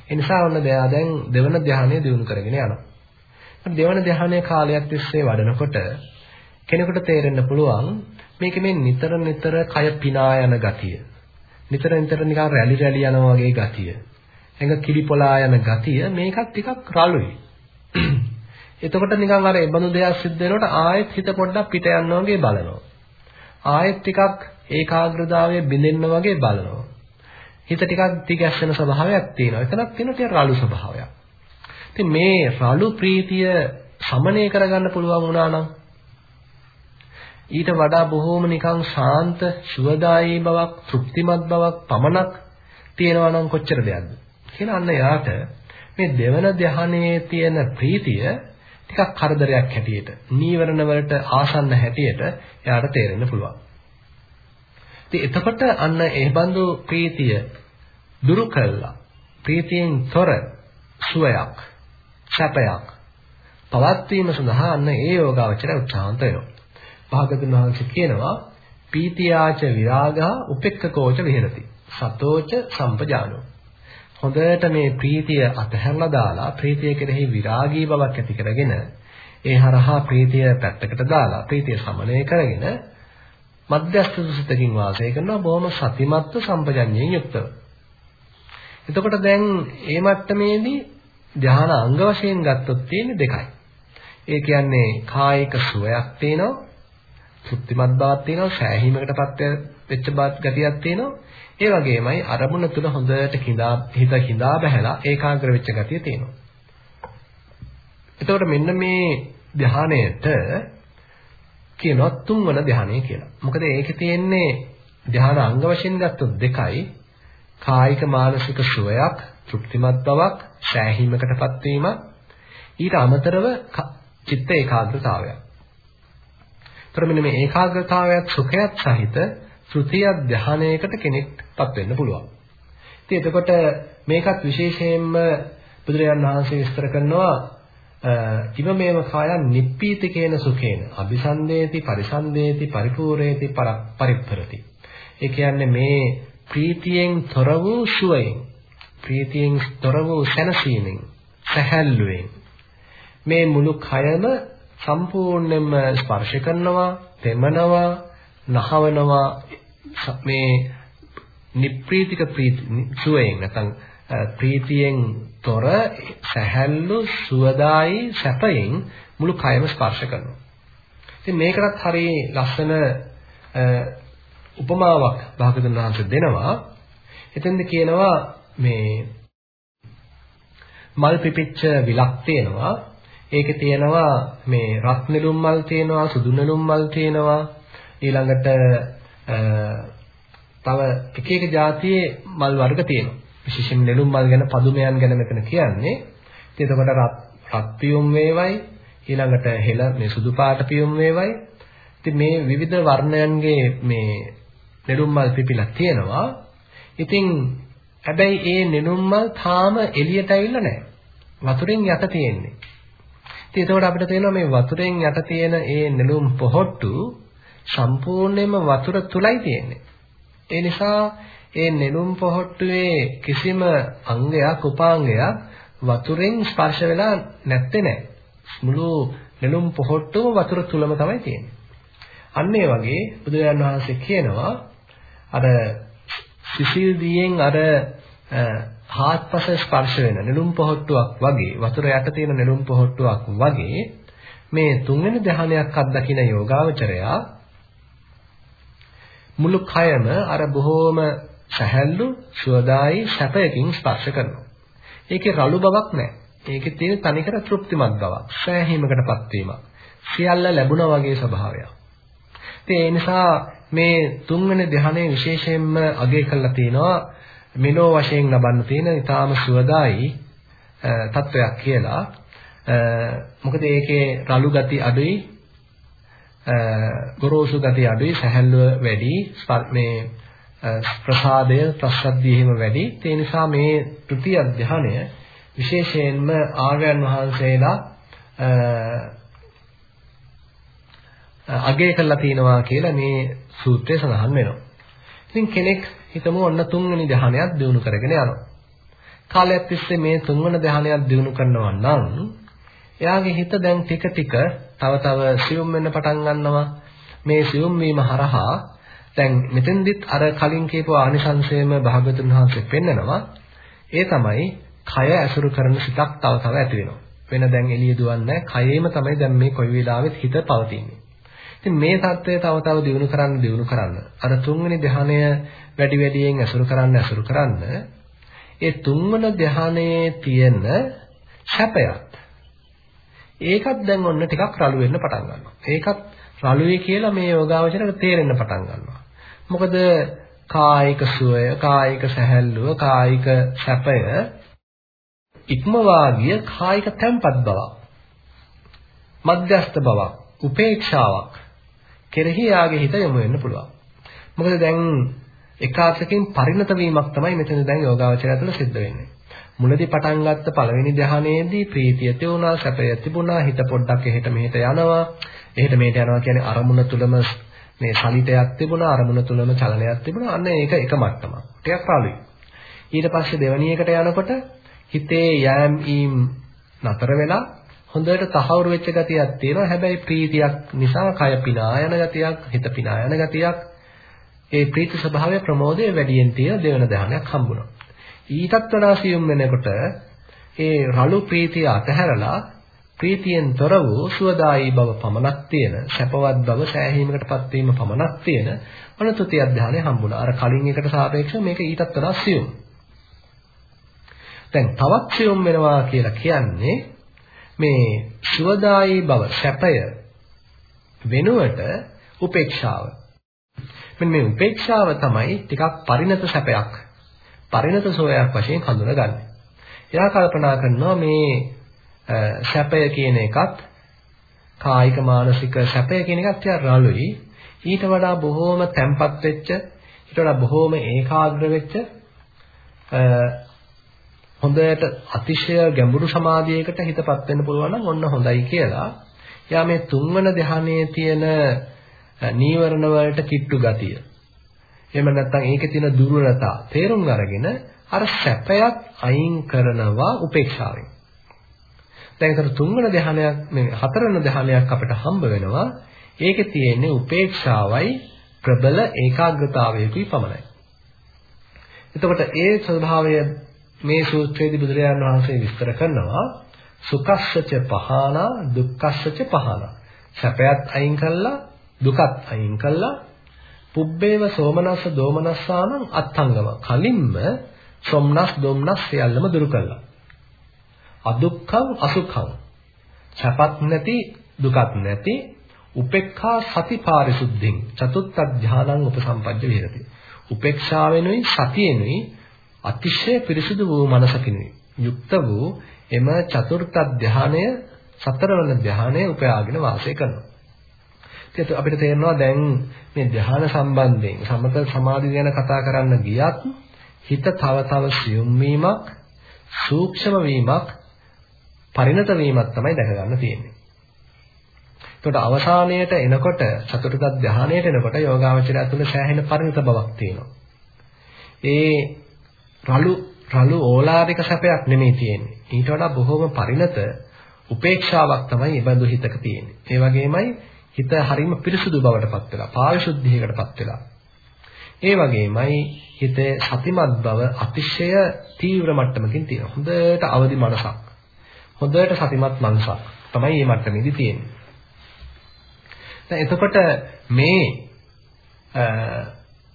ඒ නිසා ඔන්න දෙයා දැන් දෙවන ධ්‍යානය දියුණු කරගෙන යනවා. දෙවන ධ්‍යානයේ කාලයක් තිස්සේ වඩනකොට කෙනෙකුට තේරෙන්න පුළුවන් මේක මේ නිතර නිතර කය පිනා යන ගතිය. නිතර නිතර නිකන් රැලි රැලි යනවා වගේ ගතිය. එඟ කිලිපොලා යන ගතිය මේකත් ටිකක් රළුයි. එතකොට නිකන් අර ඒ බඳු දෙයක් සිද්ධ වෙනකොට ආයෙත් හිත පොඩ්ඩක් පිට යනවා වගේ බලනවා. ආයෙත් ටිකක් ඒකාග්‍රතාවය බිඳෙන්න වගේ බලනවා. හිත ටිකක් දිගැස්සෙන ස්වභාවයක් තියෙනවා. එතනක් තියෙන ටික රළු ස්වභාවයක්. ඉතින් මේ රළු ප්‍රීතිය සමනය කරගන්න පුළුවන් වුණා නම් ඊට වඩා බොහෝම නිකන් ශාන්ත, සුවදායී බවක්, තෘප්තිමත් බවක් පමණක් තියෙනවා නම් කොච්චර දෙයක්ද? කියලා අන්න යාට මේ දෙවන ධ්‍යානයේ තියෙන ප්‍රීතිය ටිකක් කරදරයක් හැටියට, නීවරණ වලට ආසන්න හැටියට එයාට තේරෙන්න පුළුවන්. ඉතින් එතකොට අන්න ඒ බඳු ප්‍රීතිය දුරු කළා. ප්‍රීතියෙන් තොර සුවයක්, සැපයක් පවත්වීම සඳහා අන්න ඒ යෝගාවචරය උත්සාහන්ත වෙනවා. භාගතුන් වහන්සේ කියනවා පීතියාච විරාගා උපෙක්ඛකෝච විහෙරති. සතෝච සම්පජානෝ හොඳට මේ ප්‍රීතිය අතහැරලා දාලා ප්‍රීතිය කෙරෙහි විරාගී බවක් ඇති කරගෙන ඒ හරහා ප්‍රීතිය පැත්තකට දාලා ප්‍රීතිය සමනය කරගෙන මධ්‍යස්ථ සුසිතකින් වාසය කරනවා බොහොම සතිමත්ව සම්පජඤ්ඤයෙන් යුක්තව. එතකොට දැන් මේ මට්ටමේදී ධානා අංග වශයෙන් ගත්තොත් තියෙන්නේ දෙකයි. ඒ කියන්නේ කායික සුවයක් තියෙනවා, තෘප්තිමත් බවක් තියෙනවා, සෑහීමකටපත් වෙච්ච බාත් ගතියක් තියෙනවා. ඒ වගේමයි අරමුණ තුල හොඳට කිඳා හිත කිඳා බහැලා ඒකාග්‍ර වෙච්ච ගතිය තියෙනවා. එතකොට මෙන්න මේ ධානයට කියනවා තුන්වන ධානය කියලා. මොකද ඒකේ තියෙන්නේ ධාන අංග වශයෙන් ගත්තොත් දෙකයි. කායික මානසික සුවයක්, තෘප්තිමත් බවක්, සෑහීමකටපත් වීම ඊට අමතරව චිත්ත ඒකාග්‍රතාවයක්. ତර මෙන්න මේ ඒකාග්‍රතාවයත් සුඛයත් සහිත තෘතිය ධානයකට කෙනෙක්පත් වෙන්න පුළුවන්. ඉතින් එතකොට මේකත් විශේෂයෙන්ම බුදුරජාණන් වහන්සේ විස්තර කරනවා ඉම මේව කායන් නිප්පීති කියන සුඛේන අபிසන්දේති පරිසන්දේති පරිපූර්ණේති පරිප්පරති. ඒ කියන්නේ මේ ප්‍රීතියෙන් තොර වූ සුවයෙන් ප්‍රීතියෙන් තොර වූ සැනසීමෙන් සැහැල්ලුවෙන් මේ මුළු කයම සම්පූර්ණයෙන්ම ස්පර්ශ කරනවා, තෙමනවා, නහවනවා මේ නිප්‍රීතික ප්‍රීති සුවයෙන් නැත්නම් ප්‍රීතියෙන් තොර සැහැල්ලු සුවදායි සැපයෙන් මුළු කයම ස්පර්ශ කරනවා. ඉතින් මේකටත් හරි ලස්සන උපමාවක් භාගතුන් වහන්සේ දෙනවා. එතෙන්ද කියනවා මේ මල් පිපිච්ච විලක් තියෙනවා. ඒකේ තියෙනවා මේ රත් නෙළුම් මල් තියෙනවා, සුදු නෙළුම් මල් තියෙනවා, ඊළඟට තව එක එක જાතියේ මල් වර්ග තියෙනවා. විශේෂයෙන් නෙළුම් මල් ගැන පදුමයන් ගැන මෙතන කියන්නේ. ඉතින් එතකොට රත් රත් පියුම් වේවයි ඊළඟට හෙළ මේ සුදු පාට පියුම් වේවයි. ඉතින් මේ විවිධ වර්ණයන්ගේ මේ නෙළුම් මල් පිපිලා තියෙනවා. ඉතින් හැබැයි ඒ නෙළුම් මල් තාම එළියට ඇවිල්ලා නැහැ. වතුරෙන් යට තියෙන්නේ. ඉතින් එතකොට අපිට තේරෙනවා මේ වතුරෙන් යට තියෙන ඒ නෙළුම් පොහොට්ටු සම්පූර්ණයෙන්ම වතුර තුලයි තියෙන්නේ. ඒ නිසා ඒ නෙළුම් පොහොට්ටුවේ කිසිම අංගයක් උපාංගයක් වතුරෙන් ස්පර්ශ වෙලා නැත්තේ නෑ. මුළු නෙළුම් පොහොට්ටුම වතුර තුලම තමයි තියෙන්නේ. අන්න ඒ වගේ බුදුරජාණන් වහන්සේ කියනවා අර සිසිල් දියෙන් අර හාත්පස ස්පර්ශ වෙන නෙළුම් පොහොට්ටුවක් වගේ වතුර යට තියෙන නෙළුම් පොහොට්ටුවක් වගේ මේ තුන්වෙනි ධ්‍යානයක් අත්දකින යෝගාවචරයා මුළු කයම අර බොහෝම සැහැල්ලු සුවදායි සැපයකින් ස්පර්ශ කරනවා. ඒකේ රළු බවක් නැහැ. ඒකේ තියෙන තනිකර තෘප්තිමත් බවක්, සෑහීමකටපත් වීමක්. සියල්ල ලැබුණා වගේ ස්වභාවයක්. ඉතින් ඒ නිසා මේ තුන්වෙනි ධ්‍යානයේ විශේෂයෙන්ම අගය කරලා තිනවා මෙලෝ වශයෙන් ලබන්න තියෙන ඊටාම සුවදායි තත්වයක් කියලා. මොකද ඒකේ රළු ගති අඩුයි ගොරෝසු ගති අඩුයි සැහැල්ලුව වැඩි මේ ප්‍රසාදය ප්‍රසද්ධිය එහෙම වැඩි ඒ නිසා මේ තෘතිය ධානය විශේෂයෙන්ම ආර්යයන් වහන්සේලා අගය කරලා තිනවා කියලා මේ සූත්‍රයේ සඳහන් වෙනවා. ඉතින් කෙනෙක් හිතමු ඔන්න තුන්වෙනි ධානයක් දිනු කරගෙන යනවා. කාලයක් තිස්සේ මේ තුන්වන ධානයක් දිනු කරනවා නම් එයාගේ හිත දැන් ටික ටික තව තව සියුම් වෙන්න පටන් ගන්නවා. මේ සියුම් වීම හරහා දැන් මෙතෙන්දිත් අර කලින් කියපු ආනිසංසයේම භාගතුන් වහන්සේ පෙන්නනවා. ඒ තමයි කය ඇසුරු කරන සිතක් තව තව ඇති වෙනවා. වෙන දැන් එළිය දුවන්නේ කයෙම තමයි දැන් මේ කොයි වෙලාවෙත් හිත පවතින්නේ. ඉතින් මේ தත්ත්වය තව තව දියුණු කරන්න දියුණු කරන්න අර තුන්වෙනි ධ්‍යානය වැඩි වැඩියෙන් ඇසුරු කරන්න ඇසුරු කරන්න ඒ තුන්වන ධ්‍යානයේ තියෙන සැපයත් ඒකත් දැන් ඔන්න ටිකක් රළු වෙන්න පටන් ගන්නවා. ඒකත් රළුයි කියලා මේ යෝගාවචරයට තේරෙන්න පටන් ගන්නවා. මොකද කායික සුවය, කායික සැහැල්ලුව, කායික සැපය ඉක්මවා ගිය කායික තැම්පත් බවක්. මධ්‍යස්ත බවක්, උපේක්ෂාවක් කෙරෙහි යාගේ හිත යොමු වෙන්න පුළුවන්. මොකද දැන් එකාසකින් පරිණත වීමක් තමයි මෙතන දැන් යෝගාවචරය තුළ සිද්ධ වෙන්නේ. මුලදී පටන් ගත්ත පළවෙනි ධ්‍යානයේදී ප්‍රීතිය තිබුණා, සැපය තිබුණා, හිත පොඩ්ඩක් එහෙට මෙහෙට යනවා. එහෙට මෙහෙට යනවා කියන්නේ අරමුණ තුලම මේ සලිතයක් තිබුණා, අරමුණ තුලම චලනයක් තිබුණා. අන්න ඒක එක මට්ටමක්. ටිකක් පාළුයි. ඊට පස්සේ දෙවැනි එකට යනකොට හිතේ යෑම් ඊම් නතර වෙලා හොඳට තහවුරු වෙච්ච ගතියක් තියෙනවා. හැබැයි ප්‍රීතියක් නිසා කය පිනා යන ගතියක්, හිත පිනා යන ගතියක්. ඒ ප්‍රීති ස්වභාවය ප්‍රමෝදයේ වැඩියෙන් තියෙන දෙවන ධ්‍යානයක් හම්බුනවා. ඊටත් වඩා සියුම් වෙනකොට ඒ රළු ප්‍රීතිය අතහැරලා ප්‍රීතියෙන් තොර වූ සුවදායි බව පමණක් තියෙන සැපවත් බව සෑහීමකටපත් වීම පමණක් තියෙන අනුතුතිය ධානය හම්බුණා. අර කලින් එකට සාපේක්ෂව මේක ඊටත් වඩා සියුම්. දැන් තවත් සියුම් වෙනවා කියලා කියන්නේ මේ සුවදායි බව සැපය වෙනුවට උපේක්ෂාව. මෙන්න මේ උපේක්ෂාව තමයි ටිකක් පරිණත සැපයක්. පරිණත සෝයක් වශයෙන් හඳුනගන්නේ. එයා කල්පනා කරනවා මේ සැපය කියන එකත් කායික මානසික සැපය කියන එකත් ටිකක් රළුයි. ඊට වඩා බොහෝම තැම්පත් වෙච්ච, ඊට වඩා බොහෝම ඒකාග්‍ර වෙච්ච හොඳට අතිශය ගැඹුරු සමාධියකට හිතපත් වෙන්න පුළුවන් නම් ඔන්න හොඳයි කියලා. එයා මේ තුන්වන ධ්‍යානයේ තියෙන නීවරණ වලට කිට්ටු ගතිය එහෙම නැත්නම් ඒකේ තියෙන දුර්වලතා තේරුම් අරගෙන අර සැපයක් අයින් කරනවා උපේක්ෂාවෙන්. දැන් ඒතර තුන්වන ධ්‍යානයක් මේ හතරවන ධ්‍යානයක් අපිට හම්බ වෙනවා. ඒකේ තියෙන්නේ උපේක්ෂාවයි ප්‍රබල ඒකාග්‍රතාවයකුයි පමණයි. එතකොට ඒ ස්වභාවය මේ සූත්‍රයේදී බුදුරජාණන් වහන්සේ විස්තර කරනවා සුඛස්සච පහනා දුක්ඛස්සච පහනා. සැපයත් අයින් කළා දුකත් අයින් කළා පුබ්බේව සෝමනස්ස දෝමනස්සානං අත්ංගම. කලින්ම සොම්නස් දොම්නස් සියල්ලම දුරු කළා. අදුක්ඛං අසුඛං. සැපත් නැති දුකත් නැති උපේක්ඛා සති පාරිසුද්ධින් චතුත්ථ ධානං උපසම්පජ්ජ විහෙරති. උපේක්ෂාවෙනුයි සතියෙනුයි අතිශය පිරිසුදු වූ මනසකිනුයි යුක්ත වූ එම චතුර්ථ ධානය සතරවන ධානය උපයාගෙන වාසය කරනවා. ඒක අපිට තේරෙනවා දැන් මේ ධ්‍යාන සම්බන්ධයෙන් සමත සමාධි ගැන කතා කරන්න ගියත් හිත තව තව සියුම් වීමක් සූක්ෂම වීමක් පරිණත වීමක් තමයි දැක ගන්න තියෙන්නේ. එතකොට අවසානයේට එනකොට චතුර්ථ ධානයට එනකොට යෝගාවචරය තුළ සෑහෙන පරිණත බවක් තියෙනවා. ඒ රළු රළු ඕලාරික සැපයක් නෙමෙයි තියෙන්නේ. ඊට වඩා බොහෝම පරිණත උපේක්ෂාවක් තමයි ඉබඳු හිතක තියෙන්නේ. ඒ වගේමයි හිත හරීම පිරිසුදු බවටපත් වෙලා, පාරිශුද්ධියකටපත් වෙලා. ඒ වගේමයි හිතේ සතිමත් බව අතිශය තීව්‍ර මට්ටමකින් තියෙනවා. හොඳට අවදි මනසක්. හොඳට සතිමත් මනසක් තමයි මේ මට්ටමේදී තියෙන්නේ. දැන් එතකොට මේ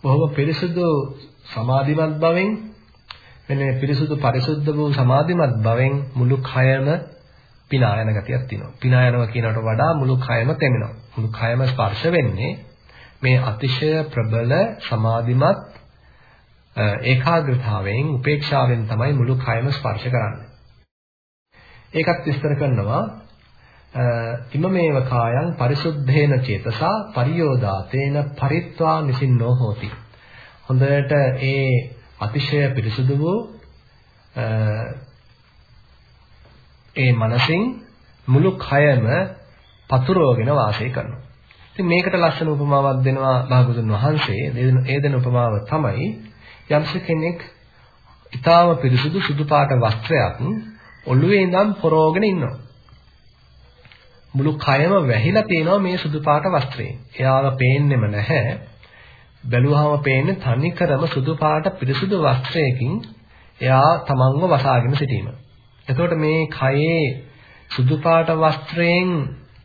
බොහොම පිරිසුදු සමාධිමත් බවෙන් මෙන්න පිරිසුදු පරිසුද්ධ වූ සමාධිමත් බවෙන් මුළු කයම පිනා යන ගතියක් තියෙනවා. පිනා යනවා කියනකට වඩා මුළු කයම තෙමෙනවා. මුළු කයම ස්පර්ශ වෙන්නේ මේ අතිශය ප්‍රබල සමාධිමත් ඒකාග්‍රතාවයෙන් උපේක්ෂාවෙන් තමයි මුළු කයම ස්පර්ශ කරන්නේ. ඒකත් විස්තර කරනවා ඉමමේව කායං පරිසුද්ධේන චේතසා පරියෝදාතේන පරිත්වා නිසින්නෝ හෝති. හොඳට ඒ අතිශය පිරිසුදු වූ ඒ මනසින් මුළු කයම පතුරවගෙන වාසය කරනවා. ඉතින් මේකට ලස්සන උපමාවක් දෙනවා භාගතුන් වහන්සේ. ඒ දෙන උපමාව තමයි යම්ස කෙනෙක් ඊටාම පිරිසුදු සුදු පාට වස්ත්‍රයක් ඔළුවේ ඉඳන් පොරවගෙන ඉන්නවා. මුළු කයම වැහිලා තියෙනවා මේ සුදු පාට වස්ත්‍රයෙන්. එයාව පේන්නෙම නැහැ. බැලුවාම පේන්නේ තනිකරම සුදු පාට පිරිසුදු වස්ත්‍රයකින් එයා තමන්ව වසාගෙන සිටීම. එතකොට මේ කයේ සුදු පාට වස්ත්‍රයෙන්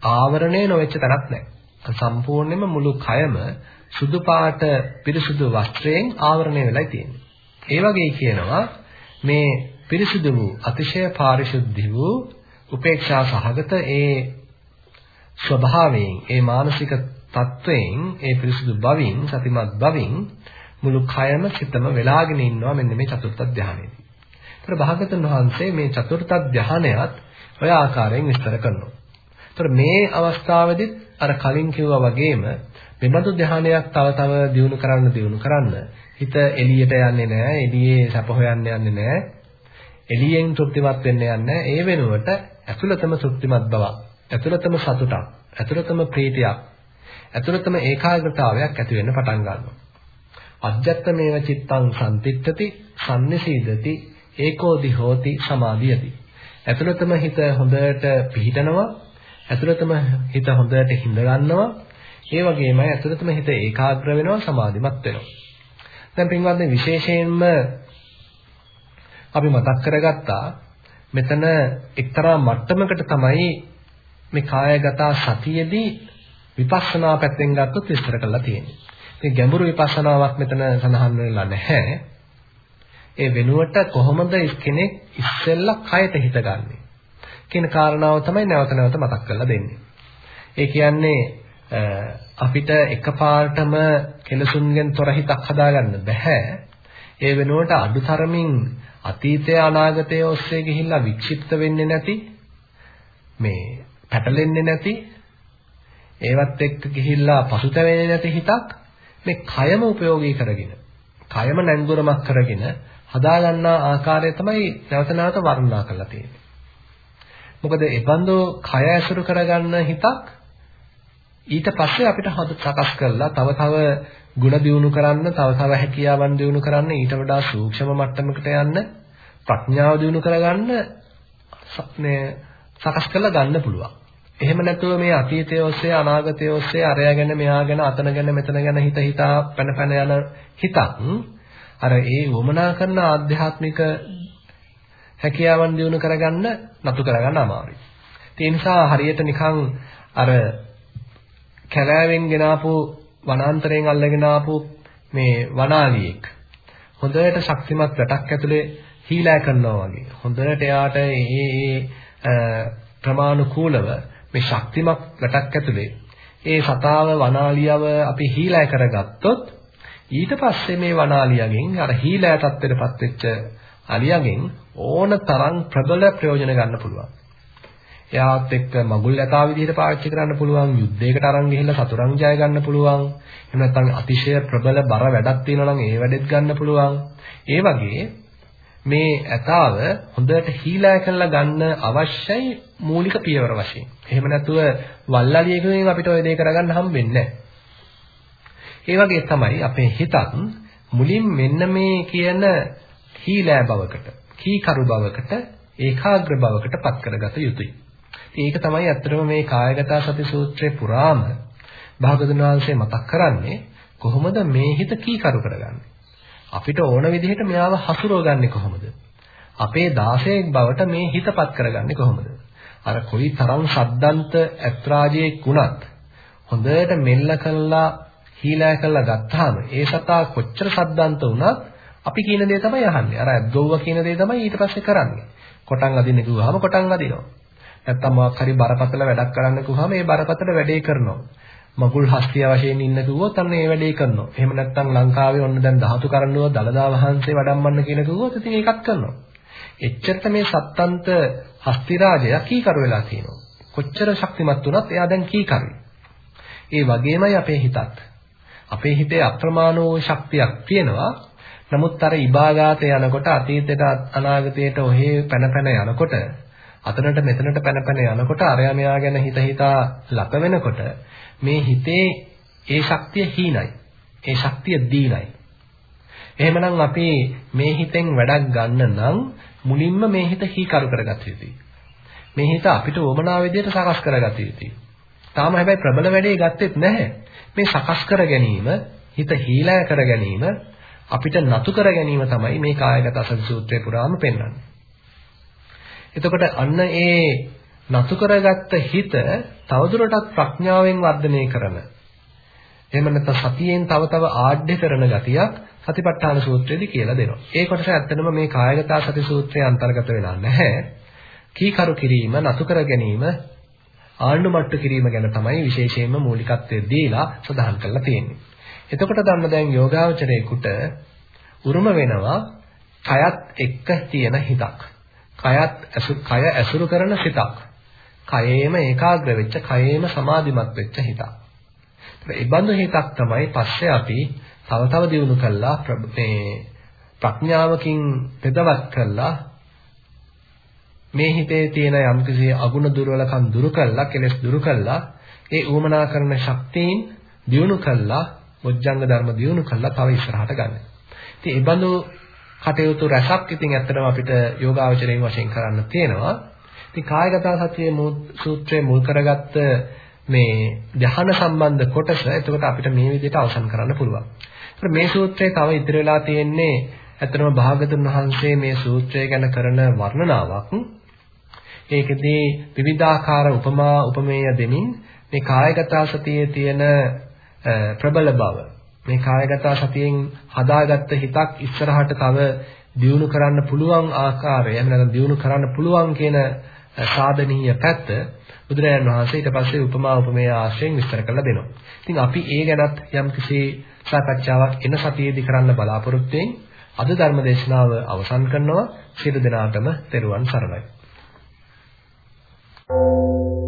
ආවරණය නොවෙච්ච තැනක් නැහැ. සම්පූර්ණයෙන්ම මුළු කයම සුදු පාට පිරිසුදු වස්ත්‍රයෙන් ආවරණය වෙලා තියෙන්නේ. ඒ වගේ කියනවා මේ පිරිසුදු වූ අතිශය පාරිශුද්ධ වූ උපේක්ෂා සහගත ඒ ස්වභාවයෙන් ඒ මානසික තත්වයෙන් ඒ පිරිසුදු බවින් සතිමත් බවින් මුළු කයම සිතම වෙලාගෙන ඉන්නවා මෙන්න මේ චතුර්ථ ධානයේදී. ඒතර භාගතුන් වහන්සේ මේ චතුර්ථ ධානයත් ඔය ආකාරයෙන් විස්තර කරනවා. ඒතර මේ අවස්ථාවේදීත් අර කලින් කිව්වා වගේම මෙබඳු ධානයක් තව තව දියුණු කරන්න දියුණු කරන්න. හිත එළියට යන්නේ නැහැ එළියේ සැප හොයන්න යන්නේ නැහැ. එළියෙන් තෘප්තිමත් වෙන්න යන්නේ ඒ වෙනුවට ඇතුළතම තෘප්තිමත් බවක් ඇතුළතම සතුටක් ඇතුළතම ප්‍රීතියක් ඇතුළතම ඒකාග්‍රතාවයක් ඇති වෙන්න පටන් ගන්නවා. අජ්ජත්තමේව චිත්තං සම්තිත්තති සම්නිසීදති ඒකෝදි හෝති සමාධියති. ඇතුළතම හිත හොඳට පිහිටනවා ඇතුළතම හිත හොඳට හිඳ ගන්නවා ඒ වගේමයි ඇතුළතම හිත ඒකාග්‍ර වෙනවා සමාධිමත් වෙනවා දැන් පින්වත්නි විශේෂයෙන්ම අපි මතක් කරගත්තා මෙතන එක්තරා මට්ටමකට තමයි මේ කායගත සතියේදී විපස්සනා පැත්තෙන් ගත්තොත් විස්තර කරලා තියෙන්නේ. මේ ගැඹුරු විපස්සනාවක් මෙතන සඳහන් වෙලා නැහැ. ඒ වෙනුවට කොහොමද කෙනෙක් ඉස්සෙල්ලා කයට හිතගන්නේ කියන කාරණාව තමයි නැවත නැවත මතක් කරලා දෙන්නේ. ඒ කියන්නේ අපිට එකපාරටම කෙලසුන්ගෙන් තොර හිතක් හදාගන්න බෑ. ඒ වෙනුවට අදුතරමින් අතීතය අනාගතය ඔස්සේ ගිහිල්ලා වික්ෂිප්ත වෙන්නේ නැති මේ පැටලෙන්නේ නැති ඒවත් එක්ක ගිහිල්ලා පසුතැවෙන්නේ නැති හිතක් මේ කයම ප්‍රයෝගී කරගෙන කයම නැංගුරමක් කරගෙන හදාගන්නා ආකාරය තමයි නැවත නැවත වර්ණනා කරලා තියෙන්නේ. මොකද ඒ බඳු කය ඇසුරු කරගන්න හිතක් ඊට පස්සේ අපිට හද සකස් කරලා තව තව ಗುಣ දියුණු කරන්න, තව තව හැකියාවන් දියුණු කරන්න, ඊට වඩා සූක්ෂම මට්ටමකට යන්න, ප්‍රඥාව දියුණු කරගන්න මේ සකස් කරලා ගන්න පුළුවන්. එහෙම නැතුව මේ අතීතය ඔස්සේ අනාගතය ඔස්සේ අරයා ගැන මෙයා ගැන අතන ගැන මෙතන ගැන හිත හිතා පැන පැන යන හිතක් අර ඒ වමනා කරන ආධ්‍යාත්මික හැකියාවන් දිනු කරගන්න නතු කරගන්න අමාරුයි. ඒ නිසා හරියට නිකන් අර කැලෑවෙන් ගෙනාපු වනාන්තරයෙන් අල්ලගෙන ආපු මේ වනාලියෙක් හොඳට ශක්තිමත් රටක් ඇතුලේ හීලා කරනවා වගේ. හොඳට එයාට ඒ ඒ ප්‍රමාණිකූලව මේ ශක්තිමත් රටක් ඇතුලේ ඒ සතාව වනාලියව අපි හීලා කරගත්තොත් ඊට පස්සේ මේ වනාලියගෙන් අර හීලා තත්ත්වයටපත් වෙච්ච අලියගෙන් ඕන තරම් ප්‍රබල ප්‍රයෝජන ගන්න පුළුවන්. එයාත් එක්ක මගුල් යථා විදිහට පාවිච්චි කරන්න පුළුවන් යුද්ධයකට අරන් ගිහිල්ලා සතුරන් ජය ගන්න පුළුවන් එහෙම නැත්නම් අතිශය ප්‍රබල බර වැඩක් තියෙනවා නම් ඒ වැඩෙත් ගන්න පුළුවන් ඒ වගේ මේ ඇතාව හොඳට හීලා කරලා ගන්න අවශ්‍යයි මූලික පියවර වශයෙන්. එහෙම නැතුව වල්ලාලියකින් අපිට ওই දේ කරගන්න හම්බෙන්නේ නැහැ. ඒ වගේ තමයි අපේ හිතත් මුලින් මෙන්න මේ කියන හීලෑ බවකට, කීකරු බවකට, ඒකාග්‍ර බවකට පත් කරගත යුතුයි. ඒක තමයි ඇත්තටම මේ කායගත සති සූත්‍රයේ පුරාම භාගතුන් වහන්සේ මතක් කරන්නේ කොහොමද මේ හිත කීකරු කරගන්නේ? අපිට ඕන විදිහට මෙයාව හසුරවගන්නේ කොහොමද? අපේ දාසයෙක් බවට මේ හිතපත් කරගන්නේ කොහොමද? අර කොයි තරම් සද්දන්ත ඇත්‍රාජයේ කුණත් හොඳට මෙල්ල කළා හීලා කළා ගත්තාම ඒ සතා කොච්චර සද්දන්ත වුණත් අපි කියන දේ තමයි අහන්නේ. අර ඇද්දෝව කියන දේ තමයි ඊට පස්සේ කරන්නේ. කොටන් අදින්න කිව්වහම කොටන් අදිනවා. නැත්තම් මොකක් හරි බරපතල වැඩක් කරන්න කිව්වහම ඒ බරපතල වැඩේ කරනවා. මගුල් හස්තිය වශයෙන් ඉන්න කිව්වොත් අන්න ඒ වැඩේ කරනවා. එහෙම නැත්තම් ලංකාවේ ඔන්න දැන් ධාතු කරඬුව දලදා වහන්සේ වඩම්මන්න කියලා කිව්වොත් ඉතින් ඒකත් කරනවා. එච්චරට මේ සත්තන්ත හස්තිරාජය කීකරු වෙලා තියෙනවා. කොච්චර ශක්තිමත් වුණත් එයා දැන් කීකරුයි. ඒ වගේමයි අපේ හිතත්. අපේ හිතේ අප්‍රමාණ වූ ශක්තියක් තියෙනවා. නමුත් අර ඉබාගාත යනකොට අතීතයට අනාගතයට ඔහේ පැන පැන යනකොට අතනට මෙතනට පැන පැන යනකොට අරයා මෙයා ගැන හිත හිතා ලප වෙනකොට මේ හිතේ ඒ ශක්තිය හීනයි. ඒ ශක්තිය දීනයි. එහෙමනම් අපි මේ හිතෙන් වැඩක් ගන්න නම් මුලින්ම මේ හිත හීකරු කරගත යුතුයි. මේ හිත අපිට වමනා විදියට සකස් කරගත යුතුයි. තාම හැබැයි ප්‍රබල වැඩේ ගත්තෙත් නැහැ. මේ සකස් කර ගැනීම, හිත හීලය කර ගැනීම, අපිට නතු කර ගැනීම තමයි මේ කායගත අසති සූත්‍රය පුරාම පෙන්වන්නේ. එතකොට අන්න ඒ නතු කරගත්ත හිත තවදුරටත් ප්‍රඥාවෙන් වර්ධනය කරන එහෙම නැත්නම් සතියෙන් තව තව ආඩ්‍ය කරන ගතියක් සතිපට්ඨාන සූත්‍රයේදී කියලා දෙනවා. ඒ කොටස ඇත්තටම මේ කායගත සති සූත්‍රයේ අන්තර්ගත වෙලා නැහැ. කීකරු කිරීම, නතු කර ගැනීම, ආණ්ඩු මට්ටු කිරීම ගැන තමයි විශේෂයෙන්ම මූලිකත්වය දීලා සඳහන් කරලා තියෙන්නේ. එතකොට ගන්න දැන් යෝගාවචරයේකට උරුම වෙනවා කයත් එක්ක තියෙන හිතක්. කයත් කය ඇසුරු කරන සිතක්. කයේම ඒකාග්‍ර වෙච්ච, කයේම සමාධිමත් වෙච්ච හිතක්. ඒ බඳු හිතක් තමයි පස්සේ අපි තව තව දියුණු කළා මේ ප්‍රඥාවකින් පෙදවත් කළා මේ හිතේ තියෙන යම්කිසි අගුණ දුර්වලකම් දුරු කළා කෙලෙස් දුරු කළා ඒ ඌමනා කරන ශක්තියින් දියුණු කළා මොජ්ජංග ධර්ම දියුණු කළා තව ඉස්සරහට ගන්න. ඉතින් ඒ බඳු කටයුතු රැසක් ඉතින් ඇත්තටම අපිට යෝගාවචරයෙන් වශයෙන් කරන්න තියෙනවා. ඉතින් කායගත සතියේ සූත්‍රයේ මුල් කරගත්ත මේ ධ්‍යාන සම්බන්ධ කොටස එතකොට අපිට මේ විදිහට අවසන් කරන්න පුළුවන්. ඒත් මේ සූත්‍රයේ තව ඉතිරි වෙලා තියෙන්නේ ඇත්තටම භාගතුන් වහන්සේ මේ සූත්‍රය ගැන කරන වර්ණනාවක්. ඒකෙදී විවිධාකාර උපමා උපමේය දෙමින් මේ කායගත සතියේ තියෙන ප්‍රබල බව මේ කායගත සතියෙන් හදාගත්ත හිතක් ඉස්සරහට තව දියුණු කරන්න පුළුවන් ආකාරය එහෙම නැත්නම් දියුණු කරන්න පුළුවන් කියන සාධනීය පැත්ත බුදුරජාණන් වහන්සේ ඊට පස්සේ උපමා උපමේය ආශ්‍රයෙන් විස්තර කරලා දෙනවා. ඉතින් අපි ඒ ගැනත් යම්කිසි සාකච්ඡාවක් එන සතියේදී කරන්න බලාපොරොත්තු වෙමින් අද ධර්ම දේශනාව අවසන් කරනවා. සියලු දෙනාටම තෙරුවන් සරණයි. Thank you.